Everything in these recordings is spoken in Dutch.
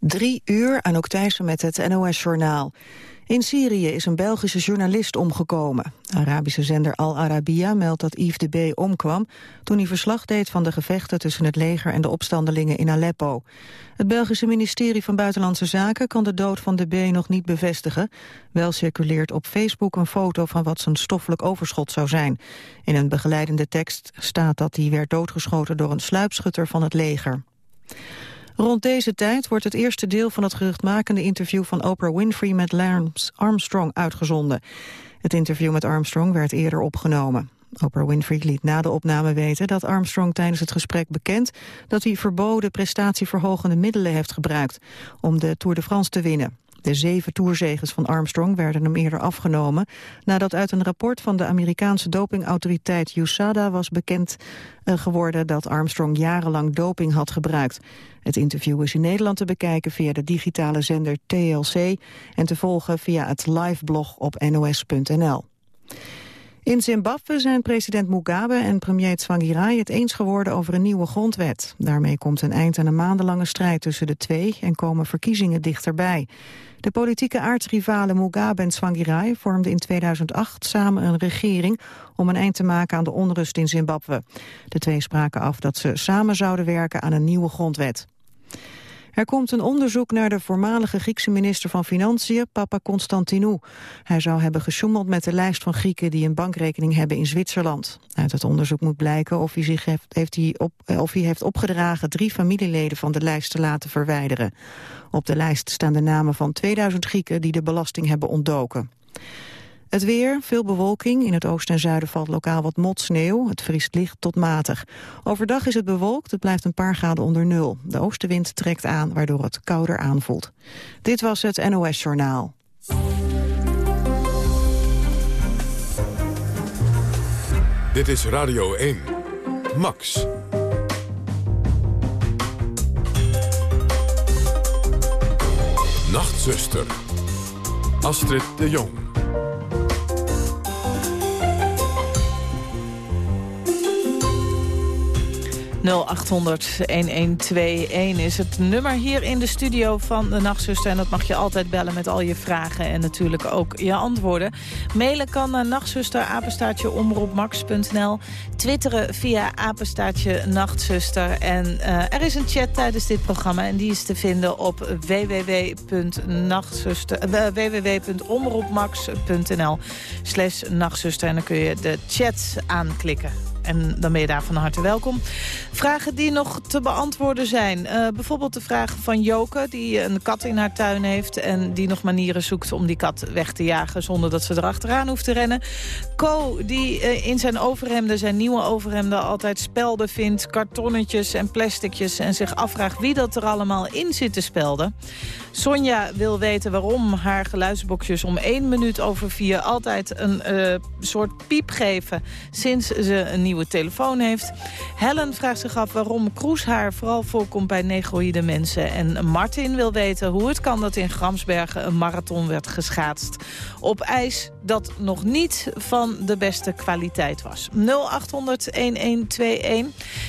Drie uur, aan Thijssen met het NOS-journaal. In Syrië is een Belgische journalist omgekomen. Arabische zender Al Arabiya meldt dat Yves de B. omkwam... toen hij verslag deed van de gevechten tussen het leger en de opstandelingen in Aleppo. Het Belgische ministerie van Buitenlandse Zaken kan de dood van de B. nog niet bevestigen. Wel circuleert op Facebook een foto van wat zijn stoffelijk overschot zou zijn. In een begeleidende tekst staat dat hij werd doodgeschoten door een sluipschutter van het leger. Rond deze tijd wordt het eerste deel van het geruchtmakende interview van Oprah Winfrey met Lance Armstrong uitgezonden. Het interview met Armstrong werd eerder opgenomen. Oprah Winfrey liet na de opname weten dat Armstrong tijdens het gesprek bekend dat hij verboden prestatieverhogende middelen heeft gebruikt om de Tour de France te winnen. De zeven toerzegens van Armstrong werden hem eerder afgenomen... nadat uit een rapport van de Amerikaanse dopingautoriteit USADA was bekend eh, geworden dat Armstrong jarenlang doping had gebruikt. Het interview is in Nederland te bekijken via de digitale zender TLC... en te volgen via het liveblog op nos.nl. In Zimbabwe zijn president Mugabe en premier Tsvangirai het eens geworden over een nieuwe grondwet. Daarmee komt een eind aan een maandenlange strijd tussen de twee en komen verkiezingen dichterbij. De politieke aardsrivalen Mugabe en Tsvangirai vormden in 2008 samen een regering om een eind te maken aan de onrust in Zimbabwe. De twee spraken af dat ze samen zouden werken aan een nieuwe grondwet. Er komt een onderzoek naar de voormalige Griekse minister van Financiën, Papa Constantinou. Hij zou hebben gesjoemeld met de lijst van Grieken die een bankrekening hebben in Zwitserland. Uit het onderzoek moet blijken of hij, zich heeft, heeft hij op, eh, of hij heeft opgedragen drie familieleden van de lijst te laten verwijderen. Op de lijst staan de namen van 2000 Grieken die de belasting hebben ontdoken. Het weer, veel bewolking. In het oosten en zuiden valt lokaal wat motsneeuw. Het vriest licht tot matig. Overdag is het bewolkt, het blijft een paar graden onder nul. De oostenwind trekt aan, waardoor het kouder aanvoelt. Dit was het NOS Journaal. Dit is Radio 1. Max. Nachtzuster. Astrid de Jong. 0800-1121 is het nummer hier in de studio van de Nachtzuster. En dat mag je altijd bellen met al je vragen en natuurlijk ook je antwoorden. Mailen kan naar nachtzuster. Twitteren via apenstaartje nachtzuster. En uh, er is een chat tijdens dit programma en die is te vinden op www.omroepmax.nl slash nachtzuster. En dan kun je de chat aanklikken. En dan ben je daar van harte welkom. Vragen die nog te beantwoorden zijn. Uh, bijvoorbeeld de vraag van Joke, die een kat in haar tuin heeft... en die nog manieren zoekt om die kat weg te jagen... zonder dat ze erachteraan hoeft te rennen. Co, die uh, in zijn overhemden, zijn nieuwe overhemden... altijd spelden vindt, kartonnetjes en plasticjes... en zich afvraagt wie dat er allemaal in zit te spelden. Sonja wil weten waarom haar geluidsboxjes om één minuut over vier... altijd een uh, soort piep geven sinds ze een nieuwe telefoon heeft. Helen vraagt zich af waarom kroeshaar vooral voorkomt bij negroïde mensen. En Martin wil weten hoe het kan dat in Gramsbergen een marathon werd geschaatst. Op ijs dat nog niet van de beste kwaliteit was. 0800-1121.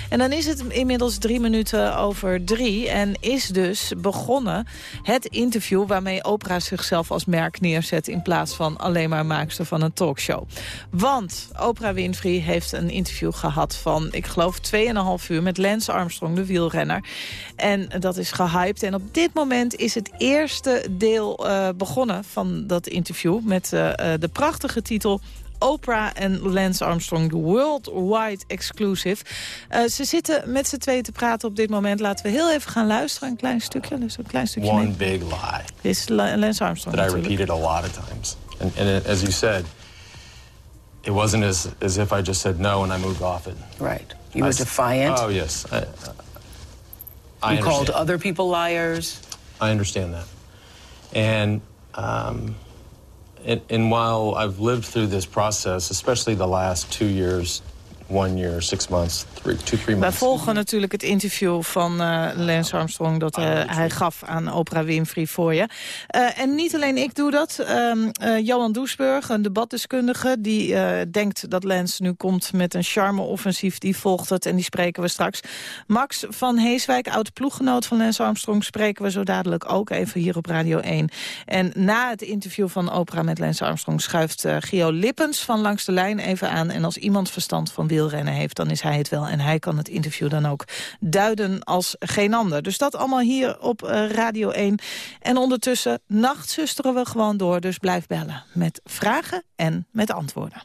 En dan is het inmiddels drie minuten over drie. En is dus begonnen het interview waarmee Oprah zichzelf als merk neerzet... in plaats van alleen maar maakster van een talkshow. Want Oprah Winfrey heeft een interview gehad van, ik geloof, 2,5 uur... met Lance Armstrong, de wielrenner. En dat is gehyped. En op dit moment is het eerste deel uh, begonnen van dat interview... met uh, de prachtige titel Oprah en Lance Armstrong, de worldwide exclusive. Uh, ze zitten met z'n tweeën te praten op dit moment. Laten we heel even gaan luisteren, een klein stukje. Dus een klein stukje One mee. big lie. Dit is Lance Armstrong That natuurlijk. I repeated a lot of times. And, and it, as you said, it wasn't as, as if I just said no and I moved off it. Right. You were defiant. Oh, yes. I, I you called other people liars. I understand that. And, um, and, and while I've lived through this process, especially the last two years one year, six months, three, two, three Wij volgen natuurlijk het interview van uh, Lance Armstrong... dat uh, hij gaf aan Oprah Winfrey voor je. Uh, en niet alleen ik doe dat. Um, Johan Doesburg, een debatdeskundige... die denkt dat Lance nu komt met een charme-offensief. Die volgt het en die spreken we straks. Max van Heeswijk, oud-ploeggenoot van Lance Armstrong... spreken we zo dadelijk ook even hier op Radio 1. En na het interview van Oprah met Lance Armstrong... schuift Gio Lippens van Langs de Lijn even aan. En als iemand verstand van wielrennen heeft, dan is hij het wel. En hij kan het interview dan ook duiden als geen ander. Dus dat allemaal hier op uh, Radio 1. En ondertussen nachtzusteren we gewoon door. Dus blijf bellen met vragen en met antwoorden.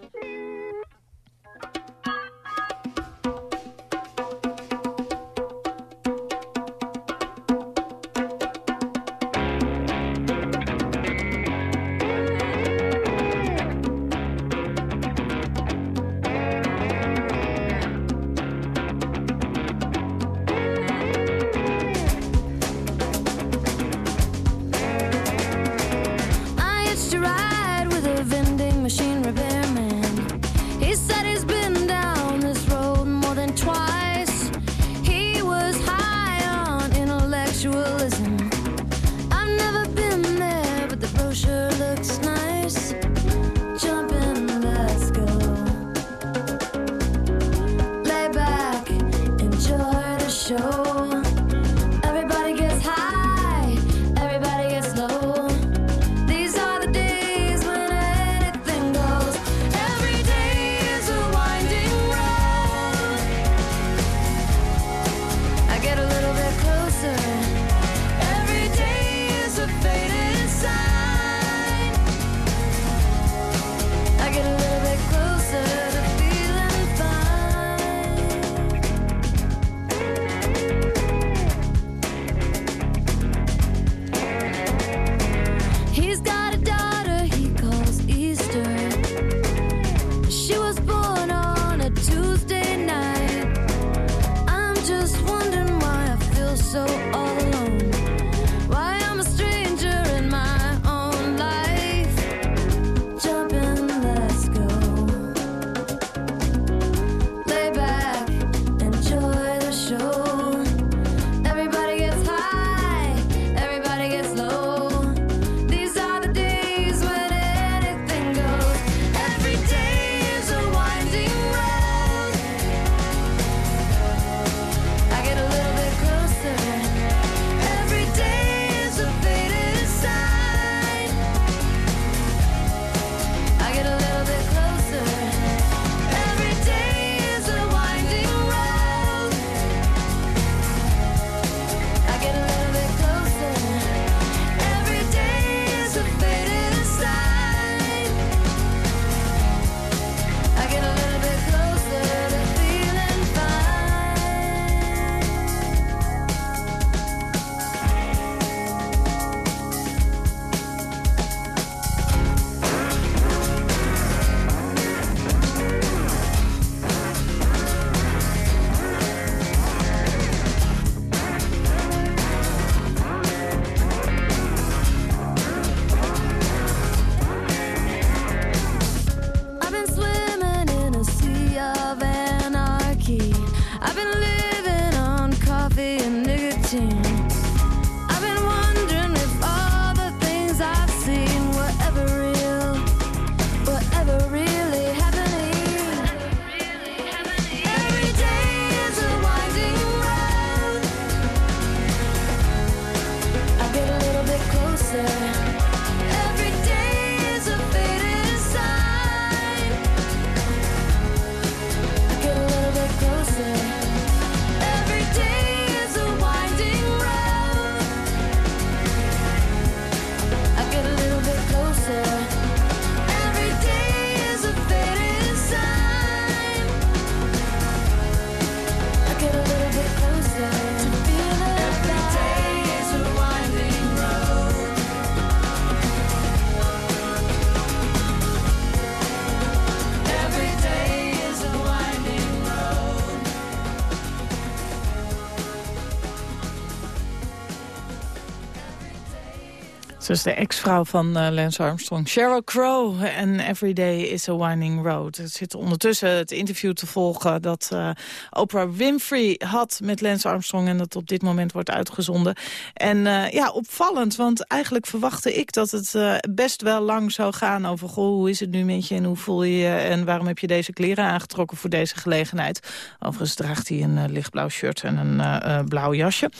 Is de ex-vrouw van uh, Lance Armstrong. Sheryl Crow en Every Day is a Winding Road. Het zit ondertussen het interview te volgen dat uh, Oprah Winfrey had met Lance Armstrong... en dat op dit moment wordt uitgezonden. En uh, ja, opvallend, want eigenlijk verwachtte ik dat het best wel lang zou gaan... over goh, hoe is het nu met je en hoe voel je je... en waarom heb je deze kleren aangetrokken voor deze gelegenheid. Overigens draagt hij een lichtblauw shirt en een blauw jasje.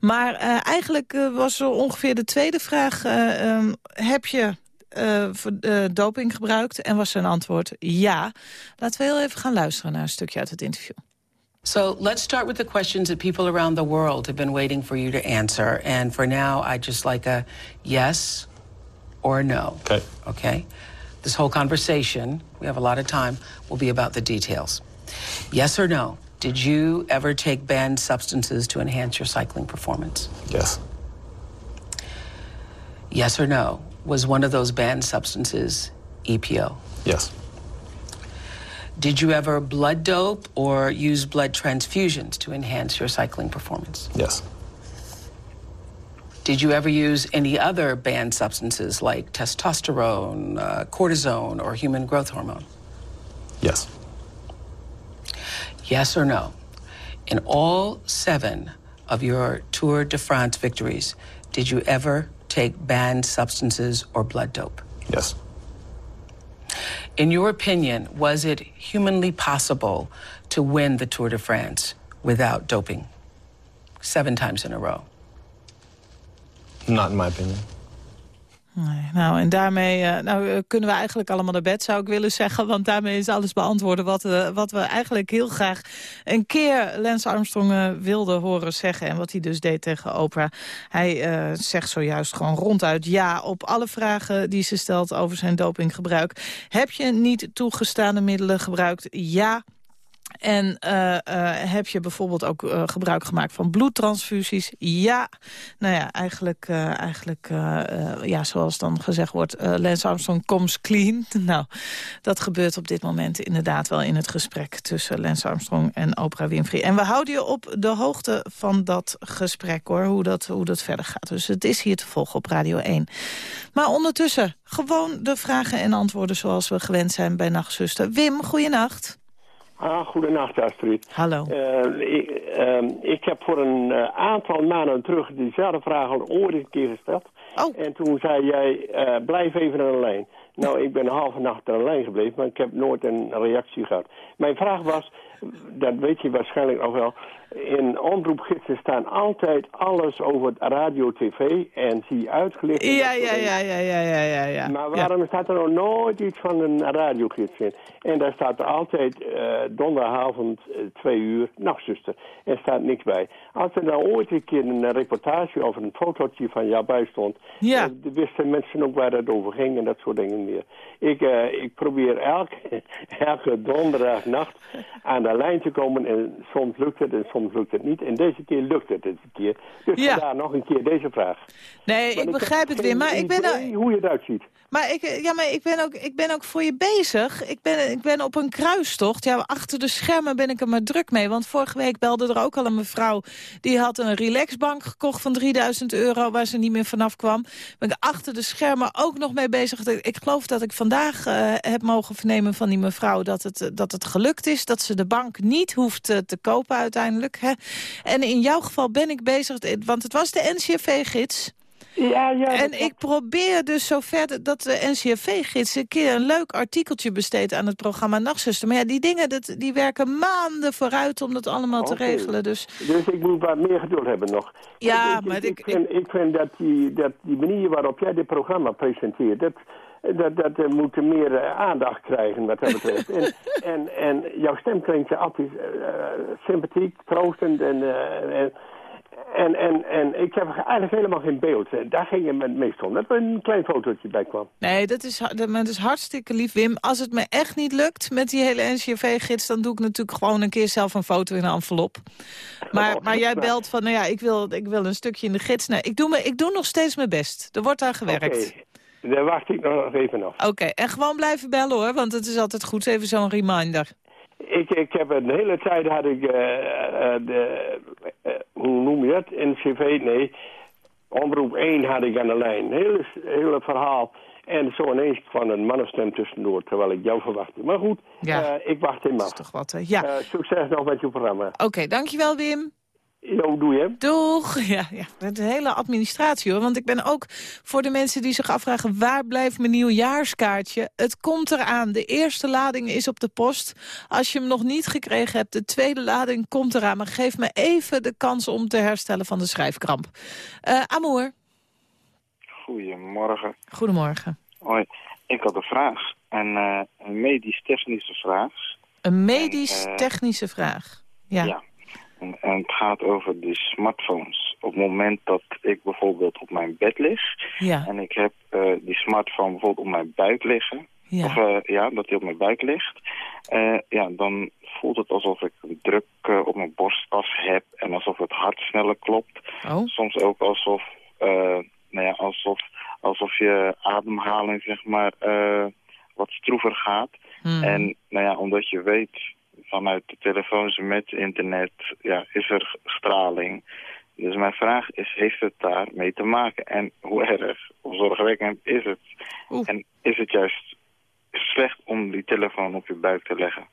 Maar eigenlijk was er ongeveer de tweede vraag um, heb je uh, doping gebruikt? En was zijn antwoord ja. Laten we heel even gaan luisteren naar een stukje uit het interview. So let's start with the questions that people around the world have been waiting for you to answer. And for now, I just like a yes or no. Okay. Okay. This whole conversation, we have a lot of time, will be about the details. Yes or no? Did you ever take banned substances to enhance your cycling performance? Yes. Yes or no? Was one of those banned substances EPO? Yes. Did you ever blood dope or use blood transfusions to enhance your cycling performance? Yes. Did you ever use any other banned substances like testosterone, uh, cortisone, or human growth hormone? Yes. Yes or no? In all seven of your Tour de France victories, did you ever take banned substances or blood dope? Yes. In your opinion, was it humanly possible to win the Tour de France without doping seven times in a row? Not in my opinion. Nee, nou, en daarmee uh, nou, eh, kunnen we eigenlijk allemaal naar bed, zou ik willen zeggen. Want daarmee is alles beantwoorden wat, uh, wat we eigenlijk heel graag een keer Lance Armstrong wilden horen zeggen. En wat hij dus deed tegen Oprah. Hij zegt zojuist gewoon ronduit ja op alle vragen die ze stelt over zijn dopinggebruik. Heb je niet toegestane middelen gebruikt? Ja. En uh, uh, heb je bijvoorbeeld ook uh, gebruik gemaakt van bloedtransfusies? Ja. Nou ja, eigenlijk, eigenlijk ja, zoals dan gezegd wordt, Lance Armstrong comes clean. Nou, dat gebeurt op dit moment inderdaad wel in het gesprek tussen Lance Armstrong en Oprah Winfrey. En we houden je op de hoogte van dat gesprek, hoor, hoe dat, hoe dat verder gaat. Dus het is hier te volgen op Radio 1. Maar ondertussen gewoon de vragen en antwoorden zoals we gewend zijn bij Nachtzuster. Wim, goeienacht. Ah, goedenacht Astrid. Hallo. Uh, ik, uh, ik, heb voor een uh, aantal maanden terug dezelfde vraag al ooit een keer gesteld. Oh. En toen zei jij, eh, blijf even aan de lijn. Nou, ik ben een halve nacht aan de lijn gebleven, maar ik heb nooit een reactie gehad. Mijn vraag was, dat weet je waarschijnlijk nog wel in omroepgidsen staan altijd alles over radio, tv en zie uitgelicht. Ja, ja, ja, ja, ja, ja, ja, Maar waarom staat er nog nooit iets van een radiogids in? En daar staat er altijd uh, donderdagavond uh, twee uur nachtzuster. En staat niks bij. Als er nou ooit een keer een reportage of een fotootje van jou bij stond... Ja. Uh, wisten mensen ook waar het over ging en dat soort dingen meer. Ik, ik probeer elke, elke donderdagnacht aan de lijn te komen en soms lukt het en soms soms lukt het niet. En deze keer lukt het een keer. Dus ja. vandaar nog een keer deze vraag. Nee, ik begrijp het weer, maar ik ben... Er... hoe je het uitziet. Maar ik, ja, maar ik ben, ook, ik ben ook voor je bezig. Ik ben, ik ben op een kruistocht. Ja, achter de schermen ben ik er maar druk mee. Want vorige week belde er ook al een mevrouw... die had een relaxbank gekocht van 3000 euro... waar ze niet meer vanaf kwam. Ben ik achter de schermen ook nog mee bezig. Ik geloof dat ik vandaag uh, heb mogen vernemen van die mevrouw... Dat het, dat het gelukt is, dat ze de bank niet hoeft te, te kopen uiteindelijk. Hè. En in jouw geval ben ik bezig... want het was de NCFV-gids... Ja, ja. En ik probeer dus zover dat de NCRV-gids een keer een leuk artikeltje besteedt aan het programma Nachtzuster. Maar ja, die dingen dat, die werken maanden vooruit om dat allemaal te regelen. Dus... dus ik moet wat meer geduld hebben nog. Ja, ik, maar ik, ik, ik, vind, ik vind dat die, dat die manier waarop jij dit programma presenteert... Dat, dat, dat uh, moet meer uh, aandacht krijgen wat dat betreft. en, en, en jouw stem klinkt altijd uh, sympathiek, troostend en... en en, en, en ik heb eigenlijk helemaal geen beeld. Daar ging je met meest om. Dat er een klein fotootje bij kwam. Nee, dat is, dat is hartstikke lief, Wim. Als het me echt niet lukt met die hele NCV-gids... dan doe ik natuurlijk gewoon een keer zelf een foto in een envelop. Maar, Oh, maar jij belt van, nou ja, ik wil, ik wil een stukje in de gids. Nee, ik doe, me, ik doe nog steeds mijn best. Er wordt aan gewerkt. Daar wacht ik nog even af. Oké, en gewoon blijven bellen hoor, want het is altijd goed. Even zo'n reminder. Ik, ik heb een hele tijd had ik, uh, uh, de, uh, hoe noem je dat, NCV, nee, Omroep 1 had ik aan de lijn. Hele, hele verhaal. En zo ineens kwam een mannenstem tussendoor, terwijl ik jou verwachtte. Maar goed, Ja. eh, ik wacht Dat af. is toch wat, hè? Ja. Eh, succes nog met je programma. Oké, dankjewel Wim. Jo, doe je. Doeg! Ja, ja, een hele administratie hoor. Want ik ben ook voor de mensen die zich afvragen... waar blijft mijn nieuwjaarskaartje? Het komt eraan. De eerste lading is op de post. Als je hem nog niet gekregen hebt, de tweede lading komt eraan. Maar geef me even de kans om te herstellen van de schrijfkramp. Eh Amour, Goedemorgen. goedemorgen. Hoi, ik had een vraag. En, eh, een medisch-technische vraag. Een Eh, medisch-technische vraag. Ja. Ja. En, het gaat over de smartphones. Op het moment dat ik bijvoorbeeld op mijn bed lig... Ja. en ik heb eh, die smartphone bijvoorbeeld op mijn buik liggen... Ja. Of eh, ja, dat die op mijn buik ligt. eh, ja, dan voelt het alsof ik een druk op mijn borstas heb... en alsof het hart sneller klopt. Oh, soms ook alsof, nou ja, alsof, alsof je ademhaling zeg maar wat stroever gaat. hmm. En nou ja, omdat je weet vanuit de telefoons met internet ja, is er straling. Dus mijn vraag is, heeft het daar mee te maken? En hoe erg of zorgwekkend is het? Oeh. En is het juist slecht om die telefoon op je buik te leggen?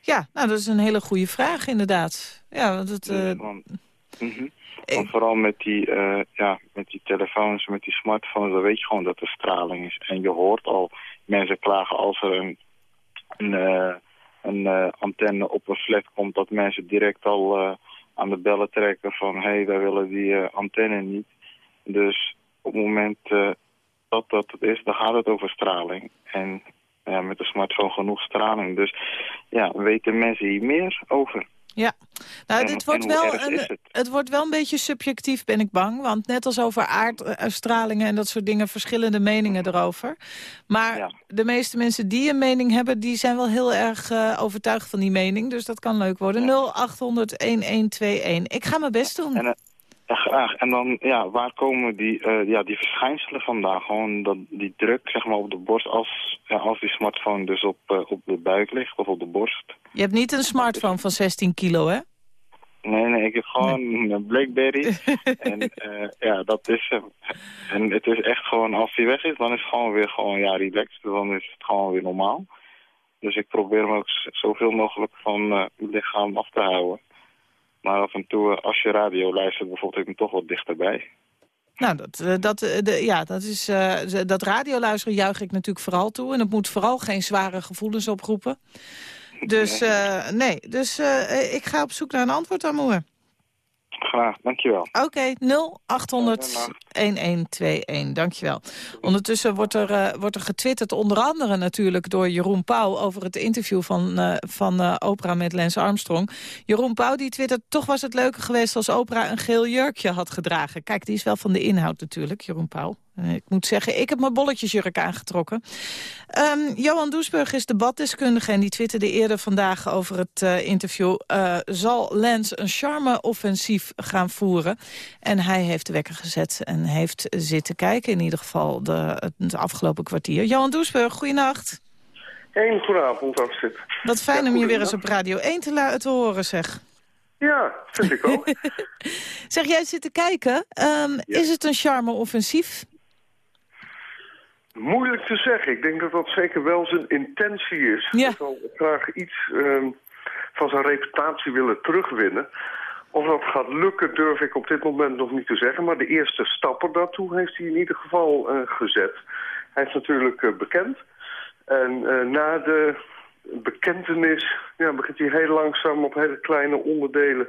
Ja, nou, dat is een hele goede vraag inderdaad. Ja, want het, eh, Want, Mhm. ik- Want vooral met die, eh, ja, met die telefoons, met die smartphones, dan weet je gewoon dat er straling is. En je hoort al mensen klagen als er een, een, eh, een eh, antenne op een flat komt, dat mensen direct al eh, aan de bellen trekken van hé, hey, wij willen die eh, antenne niet. Dus op het moment dat dat is, dan gaat het over straling. En ja, met de smartphone genoeg straling. Dus ja, weten mensen hier meer over? Ja, nou, En- dit wordt wel een, het? het wordt wel een beetje subjectief, ben ik bang. Want net als over aardstralingen en dat soort dingen, verschillende meningen erover. Maar Ja. de meeste mensen die een mening hebben, die zijn wel heel erg eh, overtuigd van die mening. Dus dat kan leuk worden. 0800-1121. Ik ga mijn best doen. En, eh, ja, graag. En dan, ja, waar komen die, eh, ja, die verschijnselen vandaan? Gewoon dat, die druk, zeg maar, op de borst als, ja, als die smartphone dus op, eh, op de buik ligt of op de borst. Je hebt niet een smartphone van 16 kilo, hè? Nee, nee, ik heb gewoon een Blackberry. en eh, ja, dat is hem. En het is echt gewoon, als die weg is, dan is het gewoon weer gewoon, ja, relaxed. Dan is het gewoon weer normaal. Dus ik probeer hem ook zoveel mogelijk van mijn lichaam af te houden. Maar af en toe, eh, als je radio luistert, bijvoorbeeld, ik hem toch wat dichterbij. Nou, dat, eh, dat, eh, de, ja, dat, is, dat radioluisteren juich ik natuurlijk vooral toe. En het moet vooral geen zware gevoelens oproepen. Dus nee, dus ik ga op zoek naar een antwoord, Amoer. Graag, dankjewel. Oké, 0800 1121. Dankjewel. Ondertussen wordt er, eh, wordt er getwitterd, onder andere natuurlijk door Jeroen Pauw... over het interview van, eh, van eh, Oprah met Lance Armstrong. Jeroen Pauw die twittert, toch was het leuker geweest als Oprah een geel jurkje had gedragen. Kijk, die is wel van de inhoud natuurlijk, Jeroen Pauw. Eh, Ik moet zeggen, ik heb mijn bolletjesjurk aangetrokken. Ehm, Johan Doesburg is debatdeskundige en die twitterde eerder vandaag over het eh, interview. eh, zal Lance een charme-offensief gaan voeren? En hij heeft de wekker gezet en heeft zitten kijken, in ieder geval de, het afgelopen kwartier. Johan Doesburg, goeienacht. Een goedenavond, Astrid. Wat fijn Ja, om je weer eens op Radio 1 te, la- te horen, zeg. Ja, vind ik ook. Zeg, jij zit te kijken. Ehm, Is het een charme-offensief? Moeilijk te zeggen. Ik denk dat dat zeker wel zijn intentie is. Ja. Hij zal graag iets ehm, van zijn reputatie willen terugwinnen. Of dat gaat lukken durf ik op dit moment nog niet te zeggen. Maar de eerste stappen daartoe heeft hij in ieder geval eh, gezet. Hij is natuurlijk eh, bekend. En eh, na de bekentenis ja, begint hij heel langzaam op hele kleine onderdelen...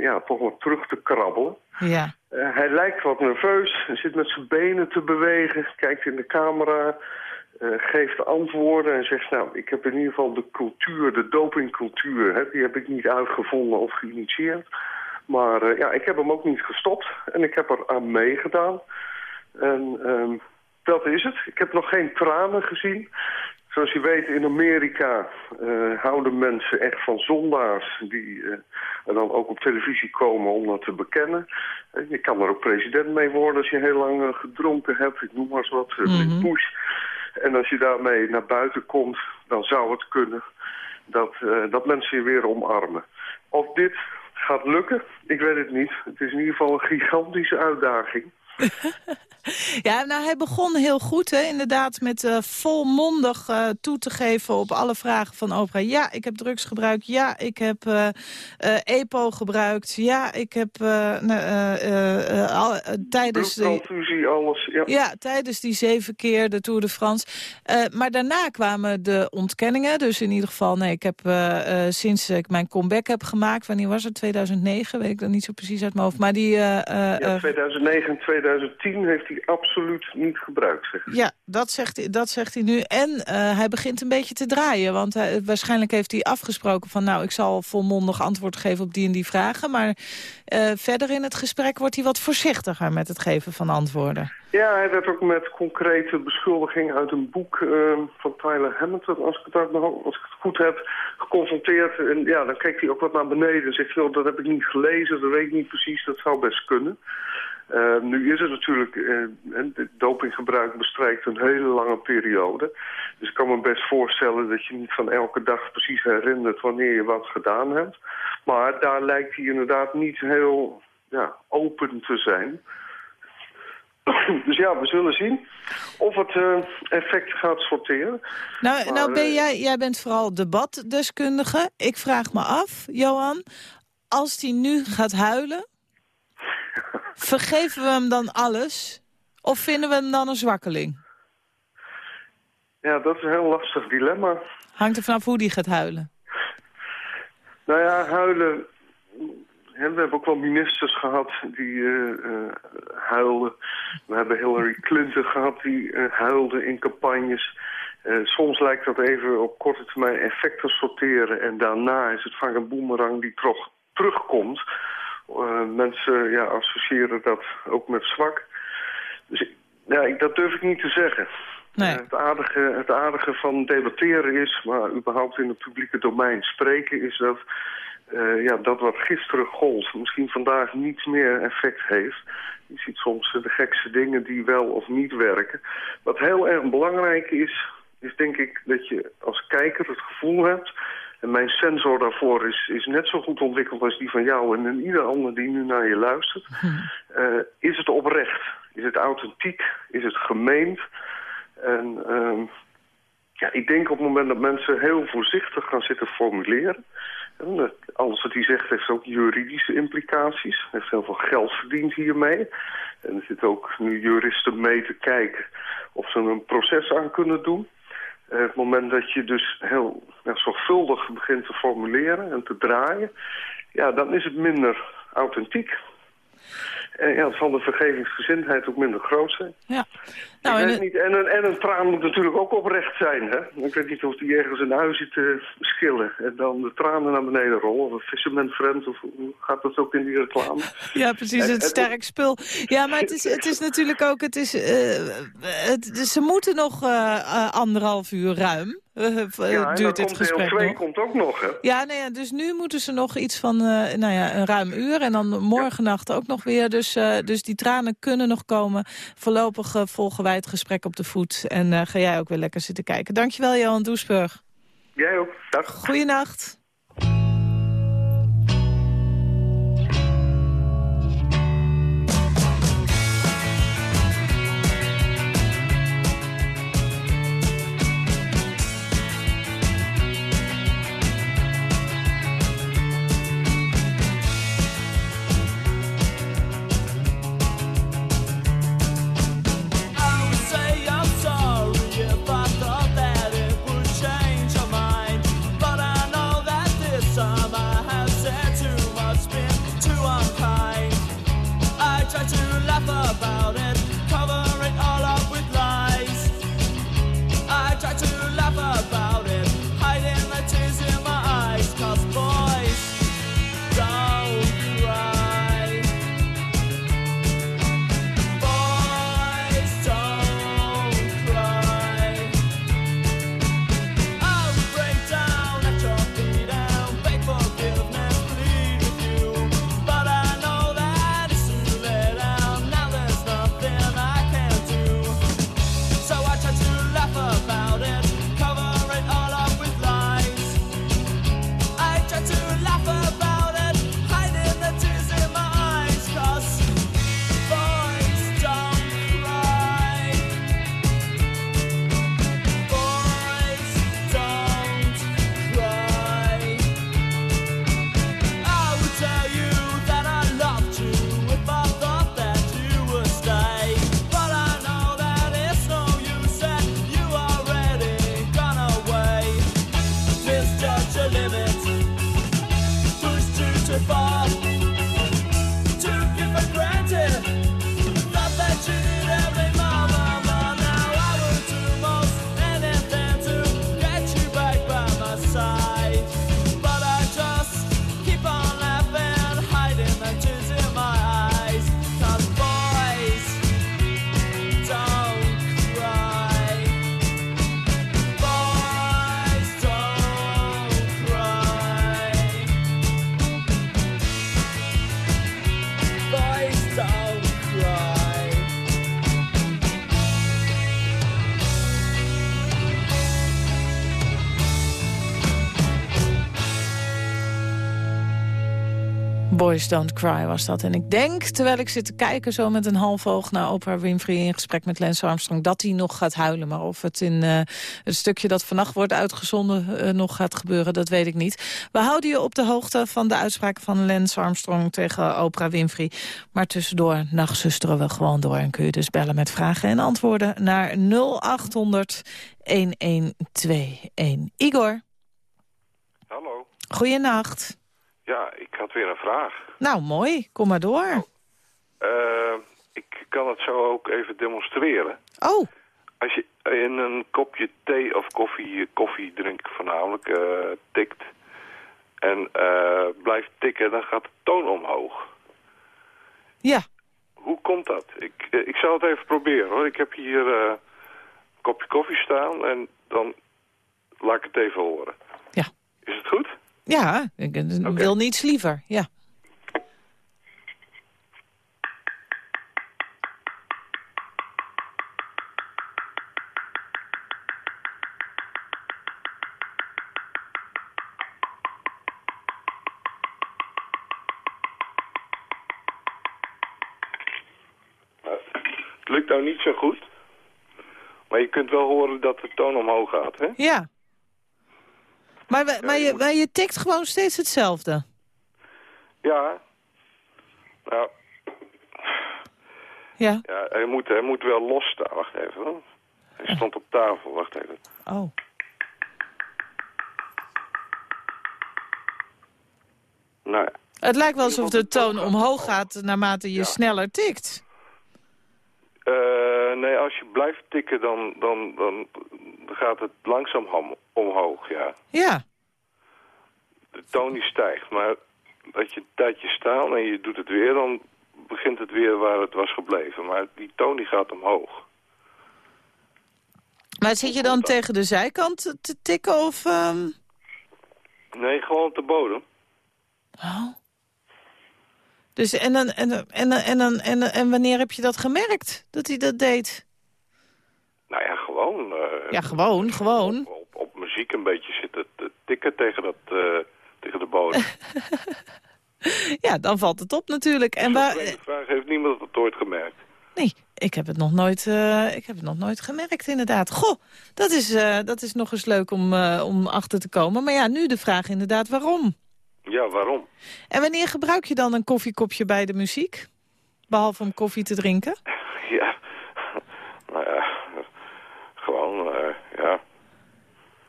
ja, toch wat terug te krabbelen. Ja. Eh, hij lijkt wat nerveus, hij zit met zijn benen te bewegen, kijkt in de camera, eh, geeft antwoorden en zegt... nou, ik heb in ieder geval de cultuur, de dopingcultuur, hè, die heb ik niet uitgevonden of geïnitieerd. Maar eh, ja, ik heb hem ook niet gestopt en ik heb er aan meegedaan. En ehm, dat is het. Ik heb nog geen tranen gezien. Zoals je weet, in Amerika eh, houden mensen echt van zondaars die eh, er dan ook op televisie komen om dat te bekennen. Eh, je kan er ook president mee worden als je heel lang gedronken hebt. Ik noem maar eens wat, uh, Mhm. En als je daarmee naar buiten komt, dan zou het kunnen dat, dat mensen je weer omarmen. Of dit gaat lukken, ik weet het niet. Het is in ieder geval een gigantische uitdaging. Ja, nou, hij begon heel goed, hè, inderdaad, met uh, volmondig uh, toe te geven op alle vragen van Oprah. Ja, ik heb drugs gebruikt. Ja, ik heb uh, EPO gebruikt. Ja, ik heb al, tijdens... De, alles, ja. ja. tijdens die zeven keer de Tour de France. maar daarna kwamen de ontkenningen. Dus in ieder geval, nee, ik heb sinds ik mijn comeback heb gemaakt... Wanneer was het? 2009? Weet ik dan niet zo precies uit mijn hoofd. Maar die... ja, 2009 en 2010 heeft hij absoluut niet gebruikt. Zeg. Ja, dat zegt, dat zegt hij nu. En uh, hij begint een beetje te draaien. Want hij, waarschijnlijk heeft hij afgesproken van... nou, ik zal volmondig antwoord geven op die en die vragen. Maar uh, verder in het gesprek wordt hij wat voorzichtiger met het geven van antwoorden. Ja, hij werd ook met concrete beschuldigingen uit een boek uh, van Tyler Hamilton... als ik, het als ik het goed heb, geconfronteerd. En ja, dan kijkt hij ook wat naar beneden en zegt... hij: dat heb ik niet gelezen, dat weet ik niet precies, dat zou best kunnen. Uh, nu is het natuurlijk, uh, het dopinggebruik bestrijkt een hele lange periode. Dus ik kan me best voorstellen dat je niet van elke dag precies herinnert wanneer je wat gedaan hebt. Maar daar lijkt hij inderdaad niet heel ja, open te zijn. dus ja, we zullen zien of het uh, effect gaat sorteren. Nou, nou ben jij, jij bent vooral debatdeskundige. Ik vraag me af, Johan, als hij nu gaat huilen Vergeven we hem dan alles? Of vinden we hem dan een zwakkeling? Ja, dat is een heel lastig dilemma. Hangt er vanaf hoe die gaat huilen? Nou ja, huilen... we hebben ook wel ministers gehad die uh, huilden. We hebben Hillary Clinton gehad die uh, huilde in campagnes. soms lijkt dat even op korte termijn effect te sorteren. En daarna is het vaak een boemerang die toch terugkomt. Uh, mensen ja, associëren dat ook met zwak. Dus ja, dat durf ik niet te zeggen. Nee. Uh, het, aardige, het aardige van debatteren is, maar überhaupt in het publieke domein spreken, is dat uh, ja, dat wat gisteren gold misschien vandaag niet meer effect heeft. Je ziet soms de gekste dingen die wel of niet werken. Wat heel erg belangrijk is, is denk ik dat je als kijker het gevoel hebt en mijn sensor daarvoor is, is net zo goed ontwikkeld als die van jou en ieder ander die nu naar je luistert. Uh, is het oprecht? Is het authentiek? Is het gemeend? En uh, ja, ik denk op het moment dat mensen heel voorzichtig gaan zitten formuleren... En alles wat hij zegt heeft ook juridische implicaties. Hij heeft heel veel geld verdiend hiermee. En er zitten ook nu juristen mee te kijken of ze een proces aan kunnen doen. Uh, het moment dat je dus heel zorgvuldig begint te formuleren en te draaien... ja, dan is het minder authentiek. En ja, zal de vergevingsgezindheid ook minder groot zijn. Ja. Nou, en, niet, en, een, en een traan moet natuurlijk ook oprecht zijn. Hè? Ik weet niet of die ergens in huis zit te schillen... en dan de tranen naar beneden rollen. Of een Fisherman Friend, of hoe gaat dat ook in die reclame? Ja, precies, het sterk spul. Ja, maar het is, het is natuurlijk ook... Het is, uh, het, ze moeten nog uh, anderhalf uur ruim. Uh, ja, duurt dit gesprek deel 2 komt ook nog, hè? Ja, nee, dus nu moeten ze nog iets van uh, nou ja, een ruim uur. En dan morgennacht ook nog weer. Dus, uh, dus die tranen kunnen nog komen. Voorlopig volgen wij het gesprek op de voet. En ga jij ook weer lekker zitten kijken. Dankjewel, Johan Doesburg. Jij ook. Dag. Goeienacht. Boys Don't Cry was dat. En ik denk, terwijl ik zit te kijken zo met een half oog naar Oprah Winfrey... in gesprek met Lance Armstrong, dat hij nog gaat huilen. Maar of het in uh, het stukje dat vannacht wordt uitgezonden uh, nog gaat gebeuren, dat weet ik niet. We houden je op de hoogte van de uitspraak van Lance Armstrong tegen Oprah Winfrey. Maar tussendoor nachtzusteren we gewoon door. En kun je dus bellen met vragen en antwoorden naar 0800 1121. Igor. Hallo. Goeienacht. Ja, ik had weer een vraag. Nou, mooi. Kom maar door. Oh. Uh, ik kan het zo ook even demonstreren. Oh. Als je in een kopje thee of koffie, koffie drink voornamelijk, uh, tikt en uh, blijft tikken, dan gaat de toon omhoog. Ja. Hoe komt dat? Ik, ik zal het even proberen hoor. Ik heb hier een kopje koffie staan en dan laat ik het even horen. Ja. Is het goed? Ja, ik okay. wil niets liever, ja. Het lukt nou niet zo goed. Maar je kunt wel horen dat de toon omhoog gaat, hè? Ja. Maar, maar, je, maar je tikt gewoon steeds hetzelfde? Ja. Nou. Ja? Ja, hij moet, hij moet wel los staan. Wacht even. Hoor. Hij stond op tafel. Wacht even. Oh. Nou Het lijkt wel alsof de toon omhoog gaat naarmate je ja. sneller tikt. Uh, nee, als je blijft tikken, dan, dan, dan gaat het langzaam omhoog, ja. Ja. De toon die stijgt, maar dat je een tijdje staat en je doet het weer, dan begint het weer waar het was gebleven. Maar die toon die gaat omhoog. Maar zit je dan tegen de zijkant te tikken of... Um... Nee, gewoon op de bodem. Oh. Dus en, dan, en, en, en, en, en, en wanneer heb je dat gemerkt, dat hij dat deed? Nou ja, gewoon. Uh, ja, gewoon, gewoon. Op, op, op, muziek een beetje zitten te tikken tegen, dat, uh, tegen de bodem. ja, dan valt het op natuurlijk. En waar... vraag heeft niemand het ooit gemerkt. Nee, ik heb het nog nooit, uh, ik heb het nog nooit gemerkt inderdaad. Goh, dat is, dat is nog eens leuk om, om achter te komen. Maar ja, nu de vraag inderdaad waarom. Ja, waarom? En wanneer gebruik je dan een koffiekopje bij de muziek? Behalve om koffie te drinken? Ja, nou ja, gewoon, uh, ja,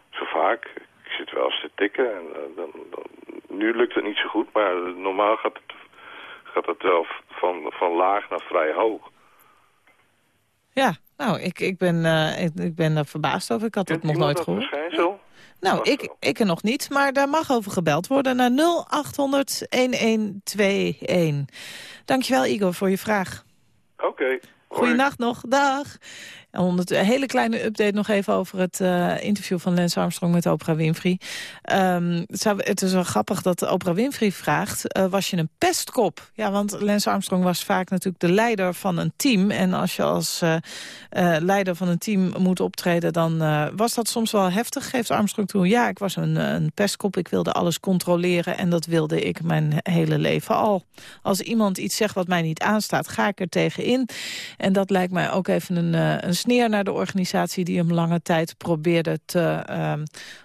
zo vaak. Ik zit wel eens te tikken en uh, dan, dan, nu lukt het niet zo goed, maar normaal gaat het, gaat het wel van, van laag naar vrij hoog. Ja, nou, ik, ik, ben, uh, ik, ik ben er verbaasd over. Ik had het nog nooit gehoord. Verschijnsel? Nou, ik, ik er nog niet, maar daar mag over gebeld worden naar 0800-1121. Dankjewel, Igor, voor je vraag. Oké. Okay, Goeienacht nog, dag. En een hele kleine update nog even over het uh, interview van Lance Armstrong met Oprah Winfrey. Um, het, zou, het, is wel grappig dat Oprah Winfrey vraagt, uh, was je een pestkop? Ja, want Lance Armstrong was vaak natuurlijk de leider van een team. En als je als uh, leider van een team moet optreden, dan was dat soms wel heftig. Geeft Armstrong toe, ja, ik was een, een pestkop. Ik wilde alles controleren en dat wilde ik mijn hele leven al. Als iemand iets zegt wat mij niet aanstaat, ga ik er tegen in. En dat lijkt mij ook even een, een sneer naar de organisatie die hem lange tijd probeerde te, uh,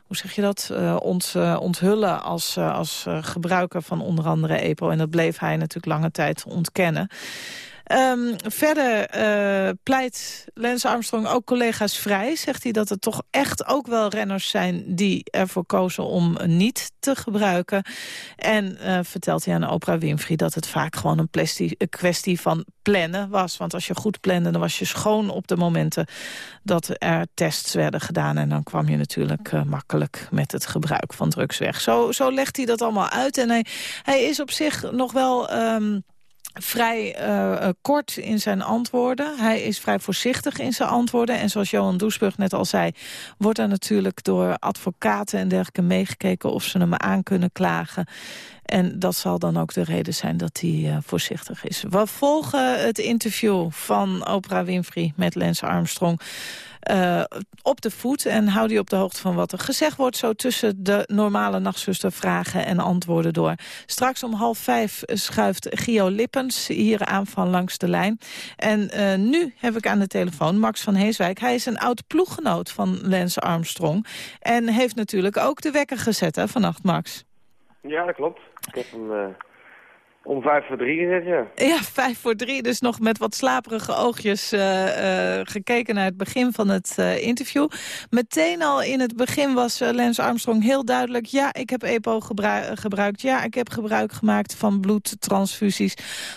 hoe zeg je dat, uh, ont, onthullen als, als gebruiker van onder andere EPO. En dat bleef hij natuurlijk lange tijd ontkennen. Um, verder uh, pleit Lance Armstrong ook collega's vrij. Zegt hij dat er toch echt ook wel renners zijn die ervoor kozen om niet te gebruiken. En uh, vertelt hij aan Oprah Winfrey dat het vaak gewoon een, kwestie van plannen was. Want als je goed plande, dan was je schoon op de momenten dat er tests werden gedaan. En dan kwam je natuurlijk uh, makkelijk met het gebruik van drugs weg. Zo, zo legt hij dat allemaal uit. En hij, is op zich nog wel... Um, vrij uh, kort in zijn antwoorden. Hij is vrij voorzichtig in zijn antwoorden. En zoals Johan Doesburg net al zei... wordt er natuurlijk door advocaten en dergelijke meegekeken... of ze hem aan kunnen klagen. En dat zal dan ook de reden zijn dat hij uh, voorzichtig is. We volgen het interview van Oprah Winfrey met Lance Armstrong... Uh, op de voet en hou die op de hoogte van wat er gezegd wordt... zo tussen de normale nachtzuster vragen en antwoorden door. Straks om half vijf schuift Gio Lippens hier aan van langs de lijn. En uh, nu heb ik aan de telefoon Max van Heeswijk. Hij is een oud ploeggenoot van Lance Armstrong... en heeft natuurlijk ook de wekker gezet hè, vannacht, Max. Ja, dat klopt. Ik heb hem uh, om vijf voor drie gezet, ja. Ja, vijf voor drie. Dus nog met wat slaperige oogjes uh, uh, gekeken naar het begin van het interview. Meteen al in het begin was Lance Armstrong heel duidelijk... ja, ik heb EPO gebru gebruikt. Ja, ik heb gebruik gemaakt van bloedtransfusies.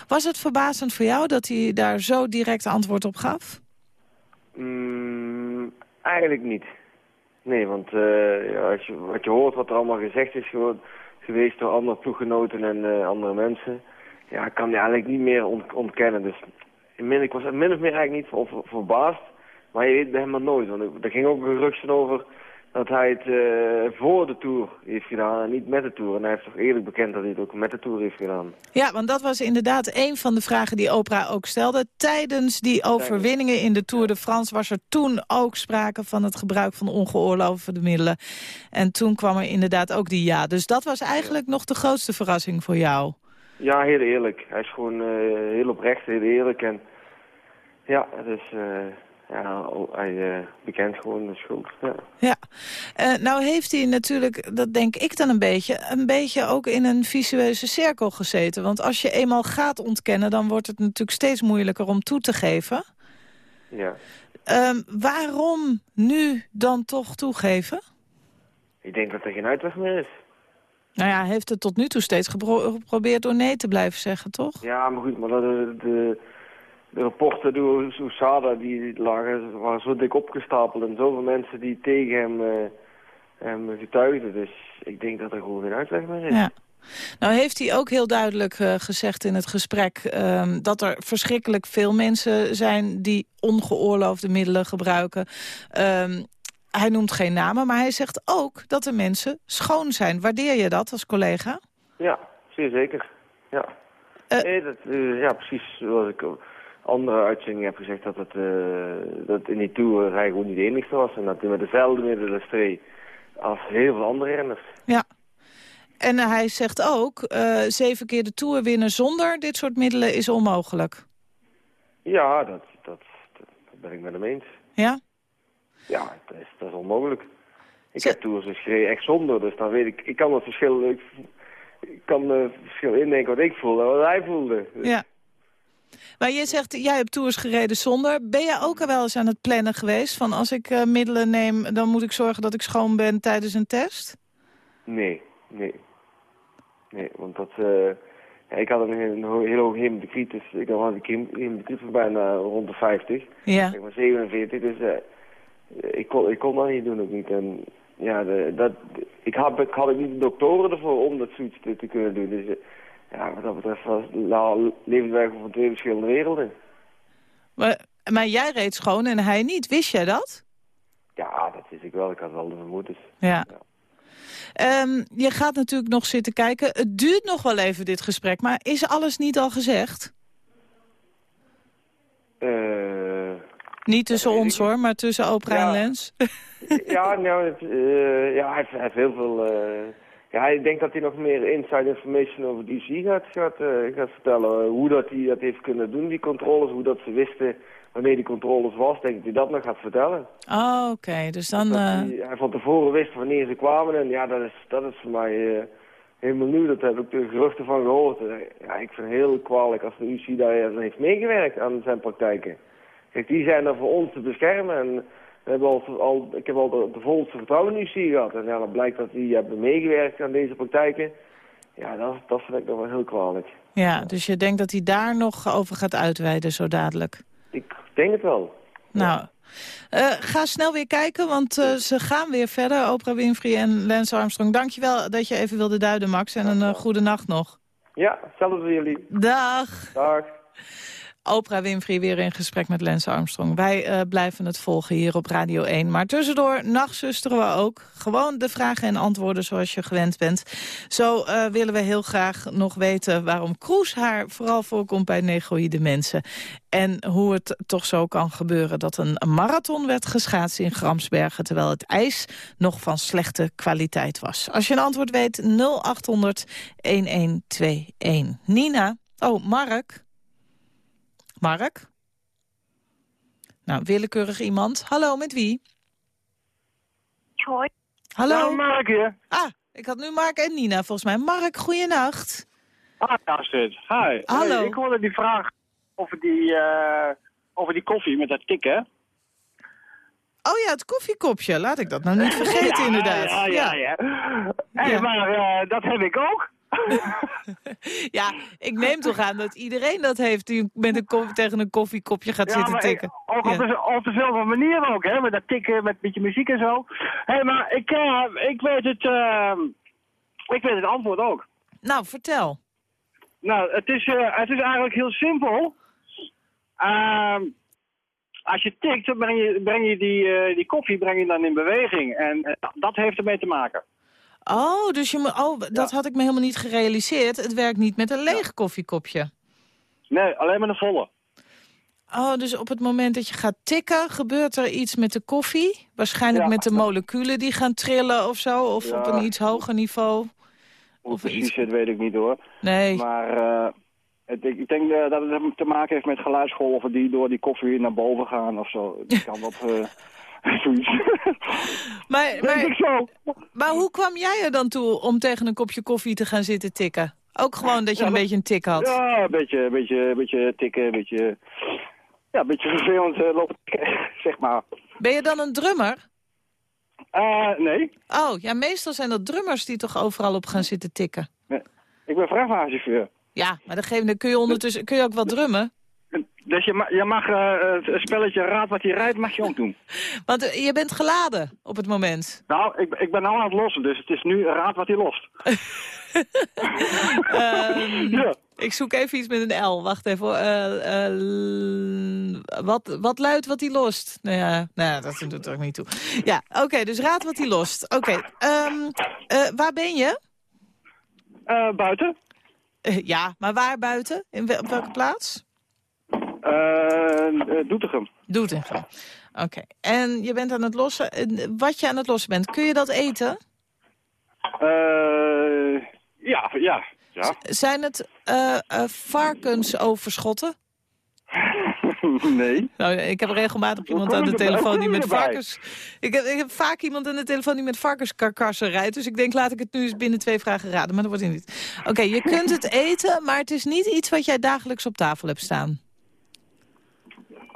Was het verbazend voor jou dat hij daar zo direct antwoord op gaf? Mm, eigenlijk niet. Nee, want ja, als je, wat je hoort wat er allemaal gezegd is... Gewoon, geweest door andere ploeggenoten en uh, andere mensen. Ja, ik kan die eigenlijk niet meer ont ontkennen. Dus ik was min of meer eigenlijk niet ver verbaasd. Maar je weet hem maar nooit. Want er ging ook geruchten over dat hij het uh, voor de Tour heeft gedaan en niet met de Tour. En hij heeft toch eerlijk bekend dat hij het ook met de Tour heeft gedaan. Ja, want dat was inderdaad een van de vragen die Oprah ook stelde. Tijdens die overwinningen in de Tour de France was er toen ook sprake van het gebruik van ongeoorloofde middelen. En toen kwam er inderdaad ook die ja. Dus dat was eigenlijk nog de grootste verrassing voor jou. Ja, heel eerlijk. Hij is gewoon uh, heel oprecht, heel eerlijk. En ja, dus... Uh, ja, hij uh, bekent gewoon de schuld. Ja. ja. Uh, nou heeft hij natuurlijk, dat denk ik dan een beetje... een beetje ook in een visueuze cirkel gezeten. Want als je eenmaal gaat ontkennen... dan wordt het natuurlijk steeds moeilijker om toe te geven. Ja. Um, waarom nu dan toch toegeven? Ik denk dat er geen uitweg meer is. Nou ja, heeft het tot nu toe steeds geprobeerd door nee te blijven zeggen, toch? Ja, maar goed, maar dat, de, de de rapporten door Oesada die lagen, waren zo dik opgestapeld en zoveel mensen die tegen hem, uh, hem getuigden. Dus ik denk dat er gewoon geen uitleg meer is. Ja. Nou heeft hij ook heel duidelijk uh, gezegd in het gesprek... Um, dat er verschrikkelijk veel mensen zijn die ongeoorloofde middelen gebruiken. Um, hij noemt geen namen, maar hij zegt ook dat de mensen schoon zijn. Waardeer je dat als collega? Ja, zeer zeker. Ja, uh, nee, dat, ja precies zoals ik andere uitzendingen heb gezegd dat het uh, dat in die Tour hij gewoon niet de enigste was. En dat hij met dezelfde middelen streed als heel veel andere renners. Ja. En uh, hij zegt ook, uh, zeven keer de Tour winnen zonder dit soort middelen is onmogelijk. Ja, dat, dat, dat ben ik met hem eens. Ja? Ja, dat is, dat is onmogelijk. Ik heb Tours dus gereden echt zonder, dus dan weet ik, ik kan het verschil, ik, ik kan het verschil indenken wat ik voelde en wat hij voelde. Dus. Ja. Maar je zegt, jij hebt tours gereden zonder. Ben jij ook al wel eens aan het plannen geweest? Van als ik uh, middelen neem, dan moet ik zorgen dat ik schoon ben tijdens een test? Nee, nee. Nee, want dat... Uh, ja, ik had een, een heel hoog hemocriet, dus ik had een hemocriet van bijna rond de 50. Ja. Ik was 47, dus uh, ik, kon, ik kon dat niet doen ook niet. En ja, de, dat, ik had, ik had niet de doktoren ervoor om dat zoiets te, te kunnen doen. Dus ja, wat dat betreft was, nou, leven wij van twee verschillende werelden. Maar, maar jij reed schoon en hij niet. Wist jij dat? Ja, dat wist ik wel. Ik had wel de vermoedens. Ja. ja. Um, je gaat natuurlijk nog zitten kijken. Het duurt nog wel even, dit gesprek. Maar is alles niet al gezegd? Uh, niet tussen ons, hoor, maar tussen Oprah ja. en Lens? ja, nou, het, uh, ja, hij heeft, hij heeft heel veel... Uh, ja, ik denk dat hij nog meer inside information over DC gaat, gaat, uh, gaat vertellen. hoe dat hij dat heeft kunnen doen, die controles. Hoe dat ze wisten wanneer die controles was. Denk dat hij dat nog gaat vertellen. Oh, oké. Okay. Dus dan... Uh... Hij, hij, van tevoren wist wanneer ze kwamen. En ja, dat is, dat is voor mij uh, helemaal nieuw. Dat heb ik de geruchten van gehoord. Ja, ik vind het heel kwalijk als de UC daar heeft meegewerkt aan zijn praktijken. Kijk, die zijn er voor ons te beschermen. En we hebben al, al, ik heb al de, de volste vertrouwen in UC gehad. En ja, dan blijkt dat die hebben meegewerkt aan deze praktijken. Ja, dat, dat vind ik nog wel heel kwalijk. Ja, dus je denkt dat hij daar nog over gaat uitweiden zo dadelijk? Ik denk het wel. Nou, uh, ga snel weer kijken, want uh, ze gaan weer verder. Oprah Winfrey en Lance Armstrong. Dankjewel dat je even wilde duiden, Max. En een uh, goede nacht nog. Ja, hetzelfde voor jullie. Dag. Dag. Oprah Winfrey weer in gesprek met Lance Armstrong. Wij uh, blijven het volgen hier op Radio 1. Maar tussendoor nachtzusteren we ook. Gewoon de vragen en antwoorden zoals je gewend bent. Zo uh, willen we heel graag nog weten waarom Kroes haar vooral voorkomt bij negoïde mensen. En hoe het toch zo kan gebeuren dat een marathon werd geschaatst in Gramsbergen... terwijl het ijs nog van slechte kwaliteit was. Als je een antwoord weet, 0800-1121. Nina. Oh, Mark. Mark? Nou, willekeurig iemand. Hallo, met wie? Hoi. Hallo. Nou, Mark hier. Ah, ik had nu Mark en Nina volgens mij. Mark, goeienacht. Ah, Astrid. Hi. Hallo. Hey, ik hoorde die vraag over die, uh, over die koffie met dat tikken. Oh ja, het koffiekopje. Laat ik dat nou niet vergeten, ja, inderdaad. Ja, ja, ja. Hey. Maar uh, dat heb ik ook. ja, ik neem toch aan dat iedereen dat heeft... die met een koffie, tegen een koffiekopje gaat Ja, zitten tikken. Ik, ook Ja. op, de, op dezelfde manier ook, hè? Met dat tikken, met een beetje muziek en zo. Hé, hey, maar ik, uh, ik, weet het, uh, ik weet het antwoord ook. Nou, vertel. Nou, het is, uh, het is eigenlijk heel simpel. Uh, als je tikt, dan breng je, breng je die, uh, die koffie breng je dan in beweging. En dat heeft ermee te maken. Oh, dus je moet, oh, dat had ik me helemaal niet gerealiseerd. Het werkt niet met een leeg koffiekopje. Nee, alleen met een volle. Oh, dus op het moment dat je gaat tikken, gebeurt er iets met de koffie? Waarschijnlijk Ja. met de moleculen die gaan trillen of zo? Of op een iets hoger niveau? Hoe Of precies iets- zit, weet ik niet hoor. Nee. Maar uh, het, ik, ik denk uh, dat het te maken heeft met geluidsgolven die door die koffie naar boven gaan of zo. Ik kan dat... Uh, zoiets. Maar, maar, ik zo. maar hoe kwam jij er dan toe om tegen een kopje koffie te gaan zitten tikken? Ook gewoon dat je Ja, een beetje een tik had? Ja, een beetje, een beetje, een beetje tikken, een beetje... Ja, een beetje vervelend uh, lopen zeg maar. Ben je dan een drummer? Uh, nee, Oh, ja, meestal zijn dat drummers die toch overal op gaan zitten tikken. ik ben vrachtwagenchauffeur. Ja, maar dan, geef- dan kun je ondertussen kun je ook wel drummen. Dus je, ma je mag uh, het spelletje Raad wat hij rijdt, mag je ook doen. Want eh, je bent geladen op het moment. Nou, ik, ik ben nou aan het lossen, dus het is nu Raad wat hij lost. Ehm, Ja. Ik zoek even iets met een L. Wacht even. Eh, eh, wat, wat luidt wat hij lost? Nou ja, nou dat doet er ook niet toe. Ja, oké, dus raad wat hij lost. Oké, ehm, eh, waar ben je? Buiten? Eh, ja, maar waar buiten? In wel- op welke plaats? Uh, Doetinchem. Doetinchem. Oké, en je bent aan het lossen. En Wat je aan het lossen bent, kun je dat eten? Uh, ja, ja, ja. Zijn het eh, eh, varkensoverschotten? nee. Nou, ik heb regelmatig iemand aan de telefoon die Hoe met varkens... Ik heb, ik heb vaak iemand aan de telefoon die met varkenskarkassen rijdt. Dus ik denk, laat ik het nu eens binnen twee vragen raden. Maar dat wordt het niet. Oké, je kunt het eten, maar het is niet iets wat jij dagelijks op tafel hebt staan.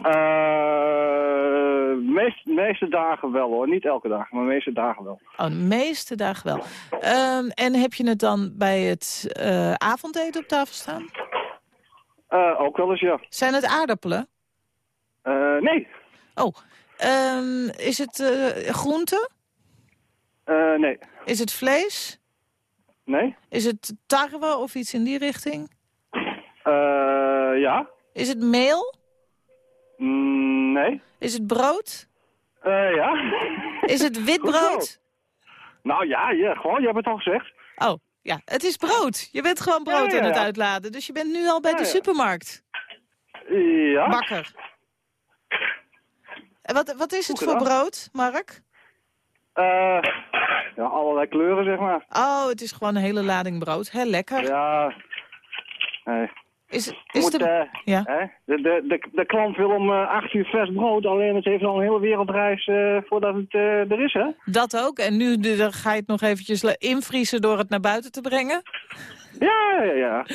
Uh, meest, meeste dagen wel hoor, niet elke dag, maar de meeste dagen wel. Oh, de meeste dagen wel. Ehm, en heb je het dan bij het eh, avondeten op tafel staan? Uh, ook wel eens, ja. Zijn het aardappelen? Uh, nee. Oh, um, is het uh, groente? Uh, nee. Is het vlees? Nee. Is het tarwe of iets in die richting? Uh, ja. Is het meel? Mm, nee. Is het brood? Uh, ja. Is het wit brood? Nou ja, ja, gewoon, je hebt het al gezegd. Oh, ja, het is brood. Je bent gewoon brood Ja, ja, aan het uitladen. Dus je bent nu al bij de supermarkt. Ja. Bakker. En wat, wat is het voor brood, Mark? Uh, ja, allerlei kleuren, zeg maar. Oh, het is gewoon een hele lading brood. Hè, lekker. Ja. Nee. Is, is moet, de... eh, Ja. hè, de, de, de, de klant wil om eh, acht uur vers brood, alleen het heeft al een hele wereldreis eh, voordat het er is, hè? Dat ook. En nu de- dan ga je het nog eventjes invriezen door het naar buiten te brengen. Ja, ja, ja.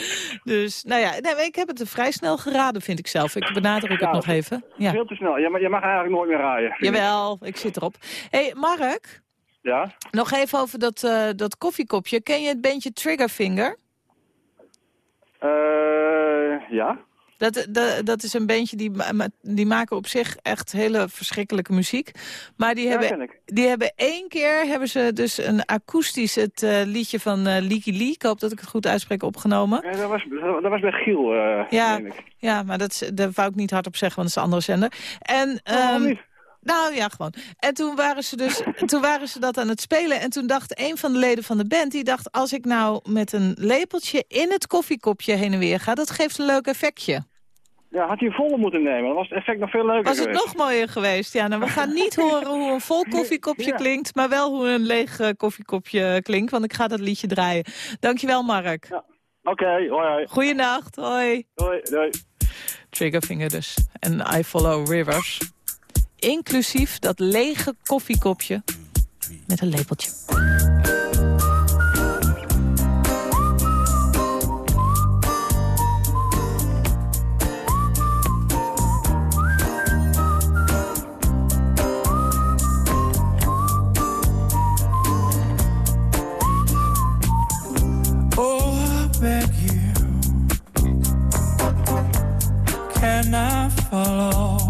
Dus, nou ja, nee, ik heb het vrij snel geraden, vind ik zelf. Ik benadruk het Ja, nog even. Ja. Veel te snel. Je, ma- je mag eigenlijk nooit meer rijden. Jawel, ik zit erop. Hé, hey, Mark, Ja? nog even over dat, dat koffiekopje. Ken je het bandje Triggerfinger? Eh, ja. Dat, dat, dat is een bandje die, die maken op zich echt hele verschrikkelijke muziek. Maar die Ja, hebben, die hebben één keer hebben ze dus een akoestisch het eh, liedje van eh Leaky Lee. Ik hoop dat ik het goed uitspreek opgenomen. Ja, dat, was, dat was bij Giel, eh Ja, ik. ja, maar dat, daar wou ik niet hardop zeggen, want dat is een andere zender. En, waarom niet? Nou ja, gewoon. En toen waren ze dus toen waren ze dat aan het spelen. En toen dacht een van de leden van de band, die dacht... als ik nou met een lepeltje in het koffiekopje heen en weer ga... dat geeft een leuk effectje. Ja, had hij een volle moeten nemen. Dan was het effect nog veel leuker Was het geweest. nog mooier geweest? Ja, nou, we gaan niet horen hoe een vol koffiekopje Ja. klinkt... maar wel hoe een leeg eh, koffiekopje klinkt. Want ik ga dat liedje draaien. Dankjewel, Mark. Oké, hoi hoi. Goeienacht, hoi. Doei, doei. Triggerfinger dus. En I Follow Rivers. Inclusief dat lege koffiekopje met een lepeltje. Oh, follow?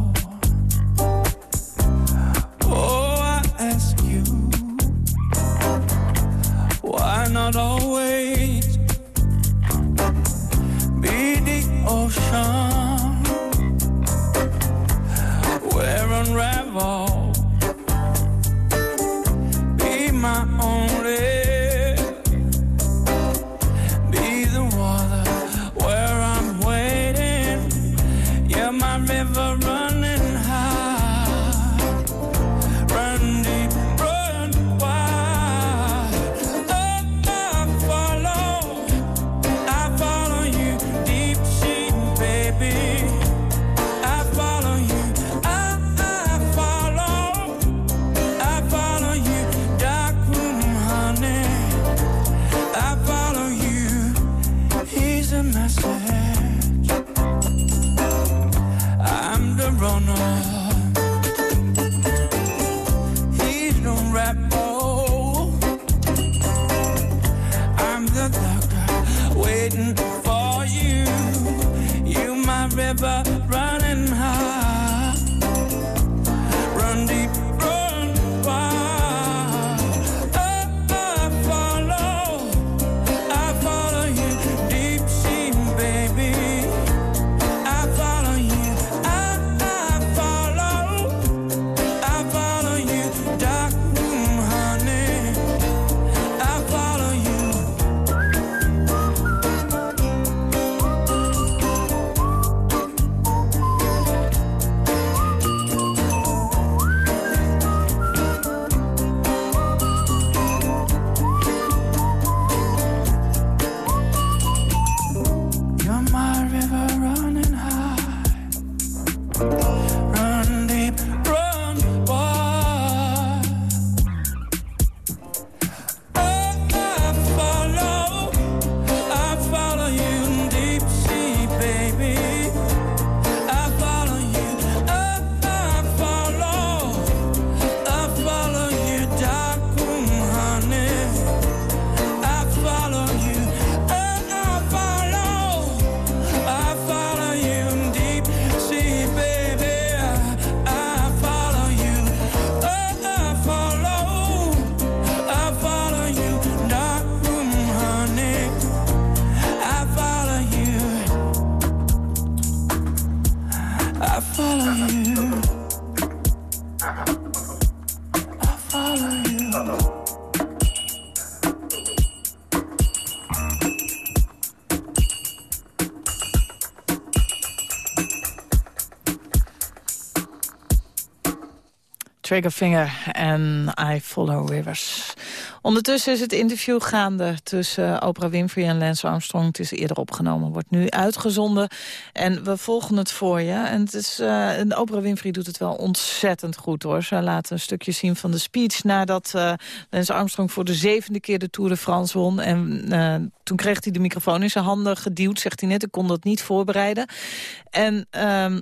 Triggerfinger en I Follow Rivers. Ondertussen is het interview gaande tussen Oprah Winfrey en Lance Armstrong. Het is eerder opgenomen, wordt nu uitgezonden. En we volgen het voor je. En, het is, en Oprah Winfrey doet het wel ontzettend goed hoor. Ze laat een stukje zien van de speech nadat eh, Lance Armstrong voor de zevende keer de Tour de France won. En eh, toen kreeg hij de microfoon in zijn handen geduwd, zegt hij net. Ik kon dat niet voorbereiden. En... ehm,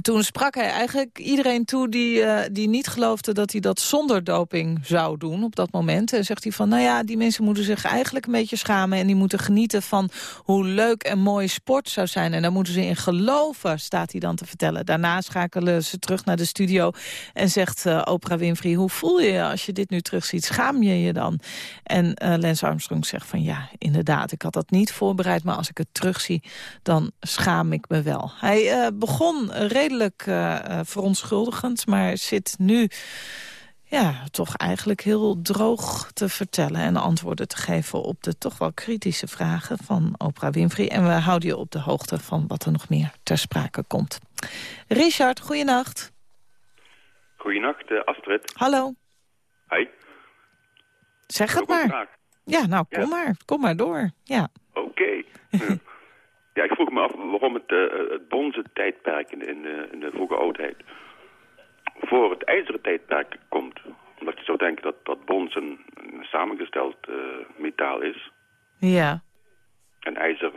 Toen sprak hij eigenlijk iedereen toe die, eh, die niet geloofde dat hij dat zonder doping zou doen op dat moment. En zegt hij van, nou ja, die mensen moeten zich eigenlijk een beetje schamen... en die moeten genieten van hoe leuk en mooi sport zou zijn. En daar moeten ze in geloven, staat hij dan te vertellen. Daarna schakelen ze terug naar de studio en zegt uh, Oprah Winfrey... hoe voel je je als je dit nu terugziet? Schaam je je dan? En uh, Lance Armstrong zegt van, ja, inderdaad, ik had dat niet voorbereid... maar als ik het terugzie, dan schaam ik me wel. Hij begon redelijk uh, verontschuldigend, maar zit nu ja, toch eigenlijk heel droog te vertellen... en antwoorden te geven op de toch wel kritische vragen van Oprah Winfrey. En we houden je op de hoogte van wat er nog meer ter sprake komt. Richard, goeienacht. Goeienacht, uh, Astrid. Hallo. Hi. Zeg het maar. Ja, nou, kom ja. maar. Kom maar door. Ja. Oké. Okay. Ja, ik vroeg me af waarom het, uh, het bronzen tijdperk in, in, in, de vroege oudheid voor het ijzeren tijdperk komt. Omdat je zou denken dat, dat brons een, samengesteld uh, metaal is. Ja. En ijzer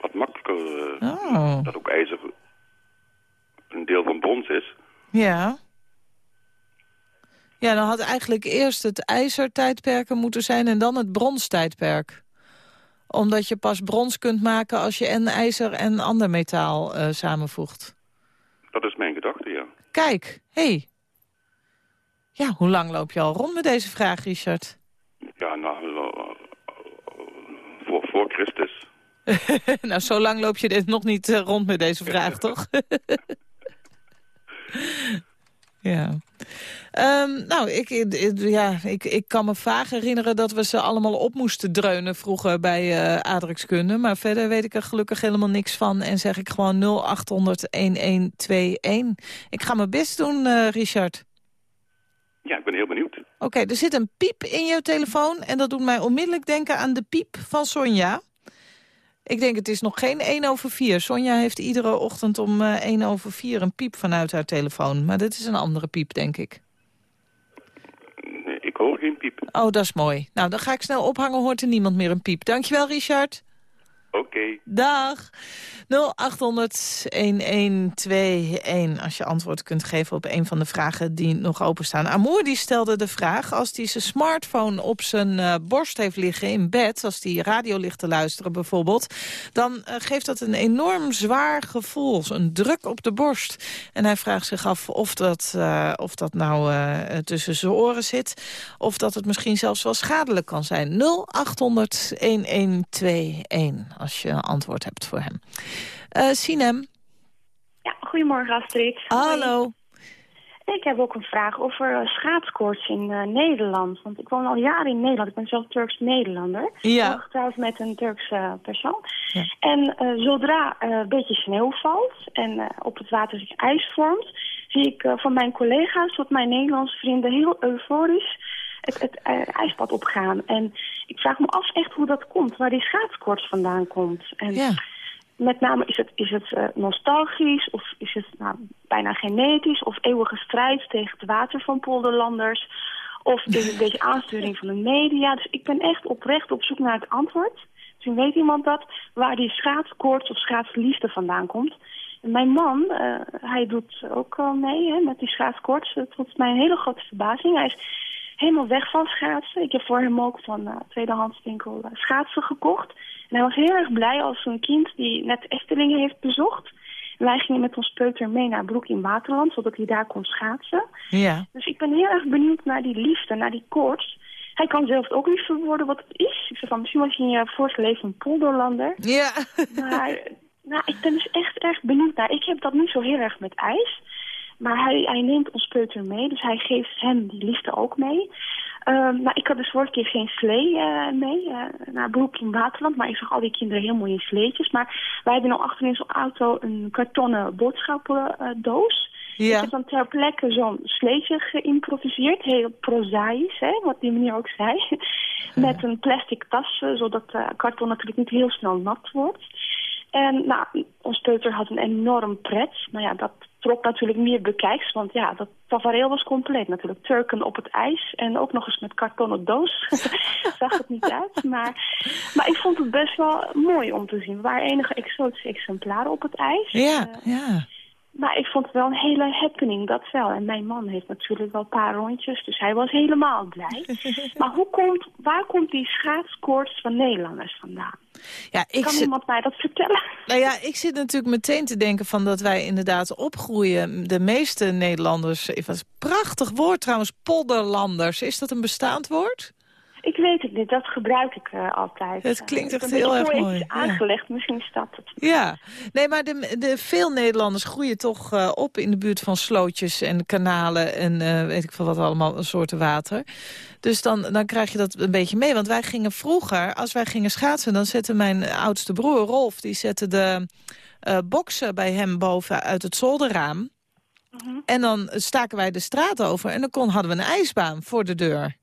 wat makkelijker, oh. dat ook ijzer een deel van brons is. Ja. Ja, dan had eigenlijk eerst het ijzertijdperk moeten zijn en dan het bronstijdperk omdat je pas brons kunt maken als je en ijzer en ander metaal uh, samenvoegt. Dat is mijn gedachte, ja. Kijk, hé. Hey. Ja, hoe lang loop je al rond met deze vraag, Richard? Ja, nou, uh, voor, voor Christus. nou, zo lang loop je dit nog niet uh, rond met deze vraag, toch? ja. Um, nou, ik, ja, ik, ik kan me vaag herinneren dat we ze allemaal op moesten dreunen vroeger bij uh, aardrijkskunde. Maar verder weet ik er gelukkig helemaal niks van en zeg ik gewoon 0800-1121. Ik ga mijn best doen, uh, Richard. Ja, ik ben heel benieuwd. Oké, okay, er zit een piep in je telefoon en dat doet mij onmiddellijk denken aan de piep van Sonja. Ik denk het is nog geen 1 over 4. Sonja heeft iedere ochtend om uh, 1 over 4 een piep vanuit haar telefoon. Maar dit is een andere piep, denk ik. Nee, ik hoor geen piep. Oh, dat is mooi. Nou, dan ga ik snel ophangen, hoort er niemand meer een piep. Dankjewel, Richard. Oké. Dag. 0800-1121 als je antwoord kunt geven op een van de vragen die nog openstaan. Amour die stelde de vraag, als hij zijn smartphone op zijn uh, borst heeft liggen in bed... als hij radio ligt te luisteren bijvoorbeeld... dan uh, geeft dat een enorm zwaar gevoel, een druk op de borst. En hij vraagt zich af of dat, uh, of dat nou tussen zijn oren zit... of dat het misschien zelfs wel schadelijk kan zijn. 0800-1121 als je een antwoord hebt voor hem. Uh, Sinem. Ja, goedemorgen Astrid. Hallo. Ik heb ook een vraag over uh, schaatskoorts in uh, Nederland. Want ik woon al jaren in Nederland. Ik ben zelf Turks-Nederlander. Ja. Getrouwd met een Turkse persoon. Ja. En zodra een beetje sneeuw valt en op het water zich ijs vormt... zie ik van mijn collega's tot mijn Nederlandse vrienden heel euforisch het, het uh, ijspad opgaan. En ik vraag me af echt hoe dat komt, waar die schaatskoorts vandaan komt. En ja. met name, is het, is het uh, nostalgisch of is het nou, bijna genetisch... of eeuwige strijd tegen het water van polderlanders... of is het een beetje aansturing van de media. Dus ik ben echt oprecht op zoek naar het antwoord. Misschien weet iemand dat, waar die schaatskoorts of schaatsliefde vandaan komt... En mijn man, uh, hij doet ook al mee hè, met die schaatskoorts. Tot mijn hele grote verbazing. Hij is helemaal weg van schaatsen. Ik heb voor hem ook van uh, tweedehands winkel uh, schaatsen gekocht. En hij was heel erg blij als een kind die net Eftelingen heeft bezocht. En wij gingen met ons peuter mee naar Broek in Waterland, zodat hij daar kon schaatsen. Ja. Dus ik ben heel erg benieuwd naar die liefde, naar die koorts. Hij kan zelf ook niet verwoorden wat het is. Ik zeg van, misschien was je in je vorige leven een polderlander. Ja. Maar nou, ik ben dus echt erg benieuwd naar. Ik heb dat niet zo heel erg met ijs. Maar hij, hij neemt ons peuter mee, dus hij geeft hem die liefde ook mee. Um, nou, ik had dus vorige keer geen slee uh, mee uh, naar Broek in Waterland, maar ik zag al die kinderen heel mooi in sleetjes. Maar wij hebben nou achter in zo'n auto een kartonnen boodschappendoos. Ja. Ik heb dan ter plekke zo'n sleetje geïmproviseerd, heel prozaïs, hè, wat die meneer ook zei. Met een plastic tas, zodat uh, karton natuurlijk niet heel snel nat wordt. En nou, ons peuter had een enorm pret. Nou ja, dat trok natuurlijk meer bekijks, want ja, dat tafereel was compleet natuurlijk. Turken op het ijs en ook nog eens met kartonnen doos. Zag het niet uit, maar, maar ik vond het best wel mooi om te zien. Er waren enige exotische exemplaren op het ijs. Ja, uh, ja. Maar ik vond het wel een hele happening, dat wel. En mijn man heeft natuurlijk wel een paar rondjes, dus hij was helemaal blij. maar hoe komt, waar komt die schaatskoorts van Nederlanders vandaan? Ja, ik kan iemand mij dat vertellen? Nou ja, ik zit natuurlijk meteen te denken van dat wij inderdaad opgroeien. De meeste Nederlanders, het was een prachtig woord trouwens, podderlanders. Is dat een bestaand woord? Ik weet het niet, dat gebruik ik eh, altijd. Het klinkt Eh, echt heel een erg mooi, ja. aangelegd, misschien is dat het. Ja, nee, maar de, de, veel Nederlanders groeien toch eh, op in de buurt van slootjes en kanalen en weet ik veel wat allemaal, soorten water. Dus dan, dan krijg je dat een beetje mee. Want wij gingen vroeger, als wij gingen schaatsen, dan zette mijn oudste broer Rolf, die zette de boksen bij hem boven uit het zolderraam. En dan staken wij de straat over en dan kon, hadden we een ijsbaan voor de deur.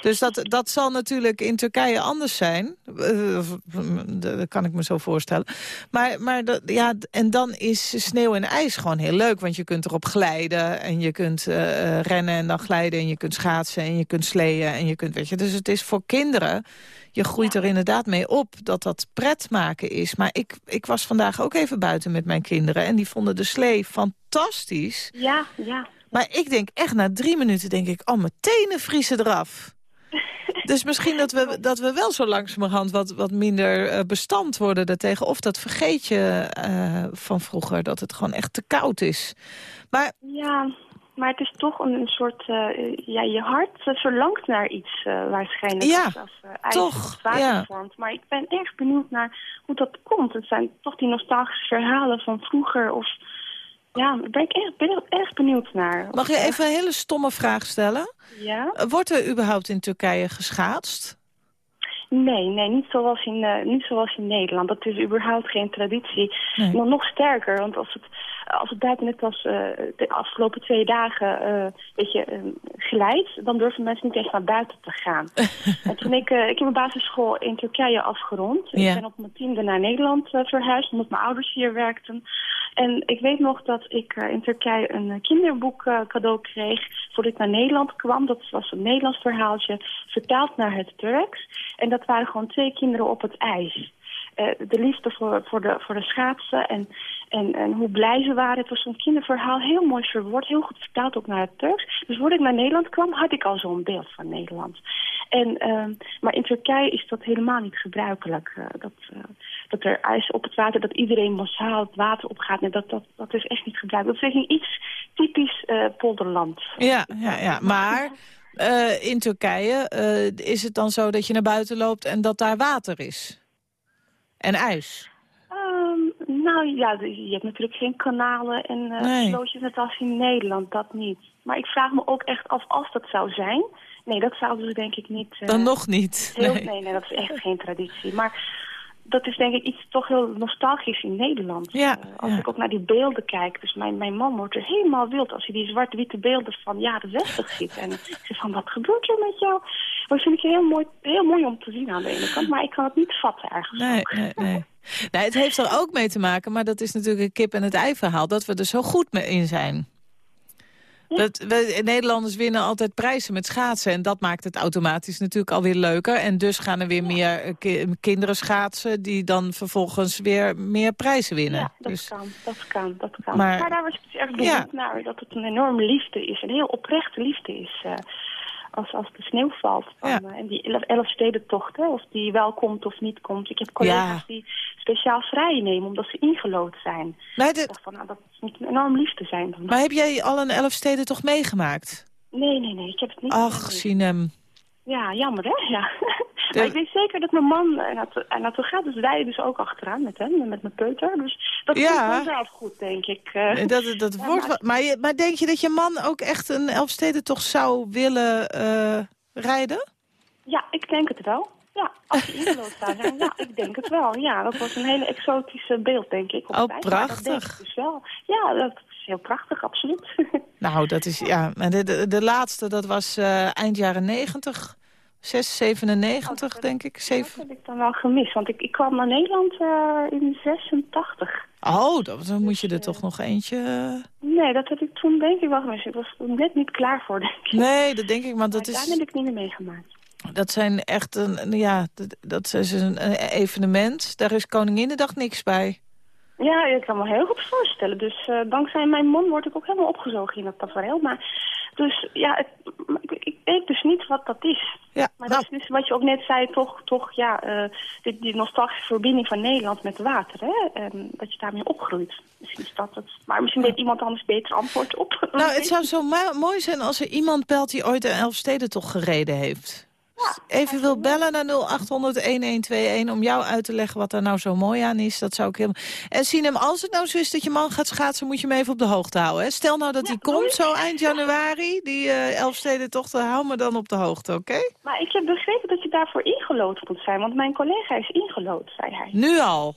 Dus dat, dat zal natuurlijk in Turkije anders zijn. Eh, mm, Dat kan ik me zo voorstellen. Maar, maar dat, ja, en dan is sneeuw en ijs gewoon heel leuk. Want je kunt erop glijden en je kunt eh, eh, rennen en dan glijden... en je kunt schaatsen en je kunt sleeën en je kunt... Weet je, dus het is voor kinderen... Je groeit er inderdaad mee op dat dat pret maken is. Maar ik, ik was vandaag ook even buiten met mijn kinderen... en die vonden de slee fantastisch. Ja, ja. Maar ik denk echt na drie minuten denk ik, oh, mijn tenen vriezen eraf. Dus misschien dat we, dat we wel zo langzamerhand wat, wat minder eh, bestand worden daartegen. Of dat vergeet je eh, van vroeger, dat het gewoon echt te koud is. Maar Ja, maar het is toch een, soort... eh, ja, je hart verlangt naar iets waarschijnlijk. Ja, als, ijs toch, of water ja. vormt. Maar ik ben erg benieuwd naar hoe dat komt. Het zijn toch die nostalgische verhalen van vroeger. Of, ja, daar ben ik erg, ben ik erg benieuwd naar. mag je even een hele stomme vraag stellen? Ja? Wordt er überhaupt in Turkije geschaatst? Nee, nee, niet zoals in, eh, niet zoals in Nederland. Dat is überhaupt geen traditie. Nee. Nog, nog sterker, want als het, als het buiten net als eh, de afgelopen twee dagen eh weet je, eh, glijdt, dan durven mensen niet eens naar buiten te gaan. en toen ik, eh, ik heb mijn basisschool in Turkije afgerond. Ja. Ik ben op mijn tiende naar Nederland eh, verhuisd, omdat mijn ouders hier werkten. En ik weet nog dat ik eh, in Turkije een eh, kinderboek eh, cadeau kreeg voordat ik naar Nederland kwam. Dat was een Nederlands verhaaltje, vertaald naar het Turks. En dat waren gewoon twee kinderen op het ijs. Eh, de liefde voor, voor, de, voor de schaatsen en, en, en hoe blij ze waren. Het was zo'n kinderverhaal, heel mooi verwoord, heel goed vertaald ook naar het Turks. Dus voordat ik naar Nederland kwam, had ik al zo'n beeld van Nederland. En, ehm, maar in Turkije is dat helemaal niet gebruikelijk. eh, dat, eh, dat er ijs op het water, dat iedereen massaal het water opgaat. Dat, dat, dat is echt niet gebruikelijk. Dat is iets typisch polderland. Ja, ja, ja. maar in Turkije is het dan zo dat je naar buiten loopt en dat daar water is? En ijs? Ehm, nou ja, je hebt natuurlijk geen kanalen en eh Nee. slootjes net als in Nederland, dat niet. Maar ik vraag me ook echt af als dat zou zijn. Nee, dat zouden ze denk ik niet... eh, Dan nog niet. Heel, Nee. nee. nee, dat is echt geen traditie. Maar dat is denk ik iets toch heel nostalgisch in Nederland. Ja, Eh, als ja. ik ook naar die beelden kijk. Dus mijn, mijn man wordt er helemaal wild als hij die zwart-witte beelden van jaren 60 ziet. En ik zeg van, wat gebeurt er met jou? Dat vind ik heel mooi, heel mooi om te zien aan de ene kant. Maar ik kan het niet vatten ergens. Nee, nee, nee. Het heeft er ook mee te maken, maar dat is natuurlijk een kip en het ei verhaal, dat we er zo goed mee in zijn. Dat we, Nederlanders winnen altijd prijzen met schaatsen. En dat maakt het automatisch natuurlijk alweer leuker. En dus gaan er weer meer eh, ki- kinderen schaatsen... die dan vervolgens weer meer prijzen winnen. Ja, dat dus, kan, dat kan, dat kan. Maar- Maar, daar was ik dus echt benieuwd Ja. naar. Dat het een enorme liefde is, een heel oprechte liefde is. eh, als, als de sneeuw valt. Van, Ja. eh, en die elf, elfstedentocht, hè, of die wel komt of niet komt. Ik heb collega's Ja. die speciaal vrij nemen omdat ze ingelood zijn. Ik dacht van, nou, dat moet een enorm liefde zijn. Dan. maar heb jij al een Elfsteden toch meegemaakt? Nee, nee, nee, ik heb het niet Ach. Sinem. Ja, jammer hè? Ja. maar ik weet zeker dat mijn man er naartoe, gaat. Dus wij dus ook achteraan met hem, met mijn peuter. Dus dat Ja. komt vanzelf goed, denk ik. eh. Dat, dat Ja, wordt maar- wat- maar, je- maar denk je dat je man ook echt een Elfsteden toch zou willen eh, rijden? Ja, ik denk het wel. Ja, als je ingelood zou zijn, ja, ik denk het wel. Ja, dat was een hele exotische beeld, denk ik. op Oh. Maar Dat prachtig. denk ik dus wel. Ja, dat is heel prachtig, absoluut. Nou, dat is, ja, de, de, de laatste, dat was eh, eind jaren 90, 6, 97, denk ik. Dat heb ik dan wel gemist, want ik, ik kwam naar Nederland eh, in 86. Oh, dat, dan moet je er toch nog eentje... eh, Nee, dat heb ik toen denk ik wel gemist. Ik was net niet klaar voor, denk ik. Nee, dat denk ik, want dat Maar daar is... heb ik niet meer meegemaakt. Dat zijn echt een, ja, dat, is een, een evenement. Daar is Koninginnedag niks bij. Ja, ik kan me heel goed voorstellen. Dus eh, dankzij mijn man word ik ook helemaal opgezogen in het tafereel. Maar dus ja, het, ik, ik weet dus niet wat dat is. Ja, maar dat is dus wat je ook net zei, toch, toch ja, eh, die, die nostalgische verbinding van Nederland met water, hè? En dat je daarmee opgroeit. Misschien is dat het. Maar misschien weet iemand anders beter antwoord op. Nou, het zou zo mooi zijn als er iemand belt die ooit een Elfstedentocht gereden heeft. Even wil bellen naar 0800-1121 om jou uit te leggen wat daar nou zo mooi aan is. Dat zou ik helemaal... En Sinem, als het nou zo is dat je man gaat schaatsen, moet je hem even op de hoogte houden. Hè? Stel nou dat hij komt zo eind januari, die eh Elfstedentocht, dan hou me dan op de hoogte, oké? Maar ik heb begrepen dat je daarvoor ingelood moet zijn, want mijn collega is ingelood, zei hij. Nu al?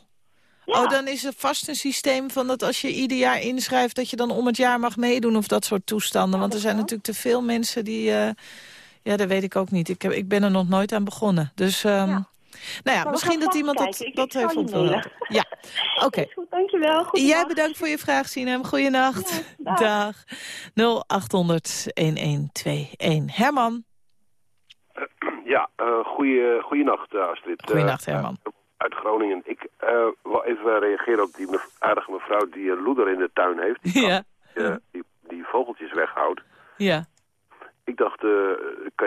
Oh, dan is er vast een systeem van dat als je ieder jaar inschrijft... dat je dan om het jaar mag meedoen of dat soort toestanden. Want er zijn natuurlijk te veel mensen die... eh, ja, dat weet ik ook niet. Ik, heb, ik ben er nog nooit aan begonnen. Dus, ehm, nou ja, we misschien dat iemand dat. Ik- dat ik mailen. helpen. Ja, oké. Goed, dankjewel. Goed Jij bedankt voor je vraag, Sinem. Goeienacht. dag. 0800-1121. Herman. Ja, eh goeie, goeienacht uh, Astrid. Goeienacht, Eh, Herman. eh, uit Groningen. Ik eh, wil even reageren op die mev- aardige mevrouw die een loeder in de tuin heeft. Die, Ja. eh, die, die vogeltjes weghoudt. Ja. Ik dacht, eh,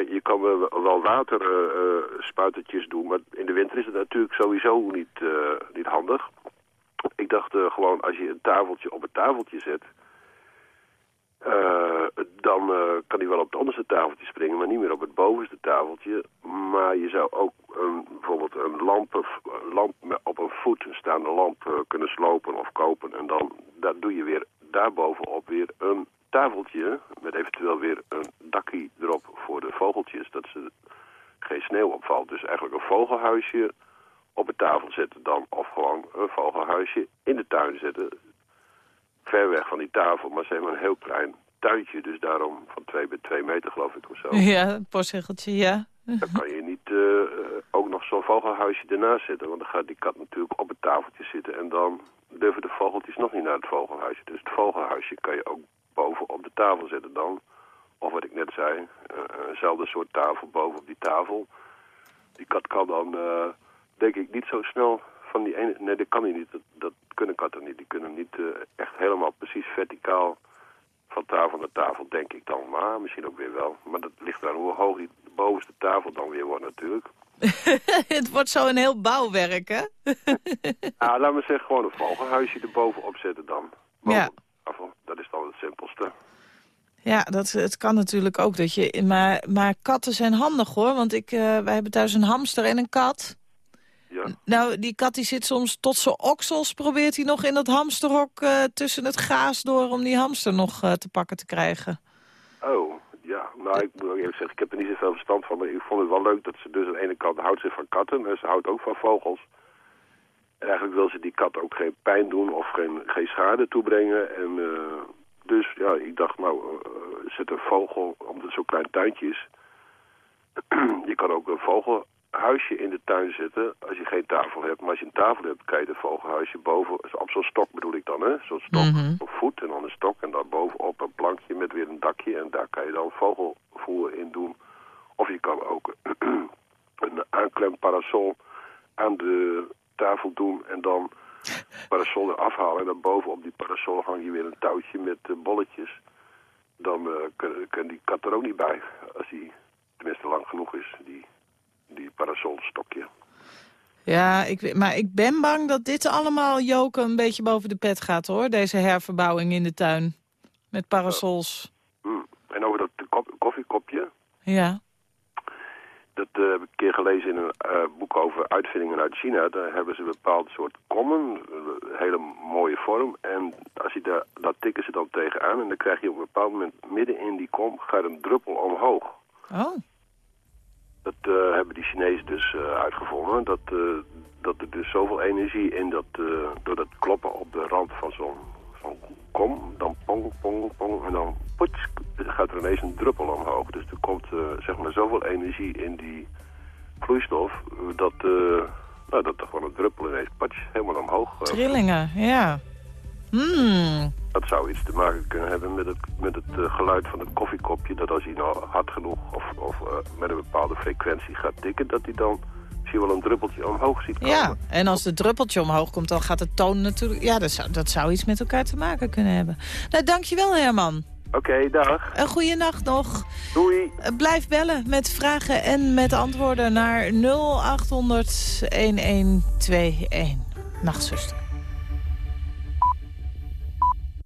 je kan wel waterspuitertjes doen, maar in de winter is het natuurlijk sowieso niet, eh, niet handig. Ik dacht eh, gewoon, als je een tafeltje op een tafeltje zet, eh, dan eh, kan hij wel op het onderste tafeltje springen, maar niet meer op het bovenste tafeltje. Maar je zou ook een, bijvoorbeeld een lamp, lamp op een voet, een staande lamp, eh, kunnen slopen of kopen. En dan doe je weer daarbovenop weer een tafeltje met eventueel weer een dakkie erop voor de vogeltjes, dat ze geen sneeuw opvalt. Dus eigenlijk een vogelhuisje op een tafel zetten dan, of gewoon een vogelhuisje in de tuin zetten ver weg van die tafel, maar ze hebben een heel klein tuintje, dus daarom van 2 bij 2 meter geloof ik of zo. Ja, een postzegeltje, ja. Dan kan je niet eh, eh, ook nog zo'n vogelhuisje ernaast zetten, want dan gaat die kat natuurlijk op het tafeltje zitten en dan durven de vogeltjes nog niet naar het vogelhuisje. Dus het vogelhuisje kan je ook boven op de tafel zetten dan. Of wat ik net zei, eh, eenzelfde soort tafel boven op die tafel. Die kat kan dan, eh, denk ik, niet zo snel van die ene... Nee, dat kan hij niet. Dat, dat kunnen katten niet. Die kunnen niet eh, echt helemaal precies verticaal van tafel naar tafel, denk ik dan. Maar misschien ook weer wel. Maar dat ligt aan hoe hoog die bovenste tafel dan weer wordt natuurlijk. het wordt zo een heel bouwwerk, hè? Ah, laat me zeggen, gewoon een vogelhuisje erbovenop zetten dan. ja. Tafel. Dat is dan het simpelste. Ja, dat, het kan natuurlijk ook. Dat je, maar, maar katten zijn handig hoor. Want ik, eh, wij hebben thuis een hamster en een kat. Ja. Nou, die kat die zit soms tot zijn oksels... probeert hij nog in dat hamsterhok eh, tussen het gaas door... om die hamster nog eh, te pakken te krijgen. Oh, ja. Nou, ik moet ook even zeggen, ik heb er niet zoveel verstand van. Maar ik vond het wel leuk dat ze dus aan de ene kant houdt zich van katten. En ze houdt ook van vogels. En eigenlijk wil ze die kat ook geen pijn doen of geen, geen schade toebrengen. En eh, dus ja, ik dacht nou, eh, zet een vogel, omdat het zo'n klein tuintje is. je kan ook een vogelhuisje in de tuin zetten als je geen tafel hebt. Maar als je een tafel hebt, kan je het vogelhuisje boven, op zo'n stok bedoel ik dan, hè? Zo'n stok, een voet en dan een stok en daar bovenop een plankje met weer een dakje. En daar kan je dan vogelvoer in doen. Of je kan ook een aanklemparasol aan de tafel doen en dan parasol eraf halen. En dan bovenop die parasol hang je weer een touwtje met eh, bolletjes. Dan eh, kan, kan die kat er ook niet bij, als die tenminste lang genoeg is, die, die parasolstokje. Ja, ik, weet- maar ik ben bang dat dit allemaal Joken een beetje boven de pet gaat hoor. Deze herverbouwing in de tuin. Met parasols. Hm. En over dat kop- koffiekopje, Ja. Dat eh, heb ik een keer gelezen in een eh, boek over uitvindingen uit China. Daar hebben ze een bepaald soort kommen, een hele mooie vorm. En als je daar, dat tikken ze dan tegenaan en dan krijg je op een bepaald moment midden in die kom gaat een druppel omhoog. Oh. Dat eh, hebben die Chinezen dus uitgevonden. Dat, dat er dus zoveel energie in dat, door dat kloppen op de rand van zo'n zo'n kom, dan pong, pong, pong, en dan poets, gaat er ineens een druppel omhoog. Dus er komt eh, zeg maar zoveel energie in die vloeistof, eh, dat, eh, nou, dat er gewoon een druppel ineens patsch, helemaal omhoog Trillingen, ja. Hmm. dat zou iets te maken kunnen hebben met het, met het geluid van het koffiekopje. Dat als hij nou hard genoeg of, of met een bepaalde frequentie gaat tikken, dat hij dan misschien wel een druppeltje omhoog ziet komen. Ja, en als het druppeltje omhoog komt, dan gaat de toon natuurlijk... Ja, dat zou, dat zou iets met elkaar te maken kunnen hebben. Nou, dankjewel Herman. Oké, dag. Een goede nacht nog. Doei. Blijf bellen met vragen en met antwoorden naar 0800 1121. Nachtzuster.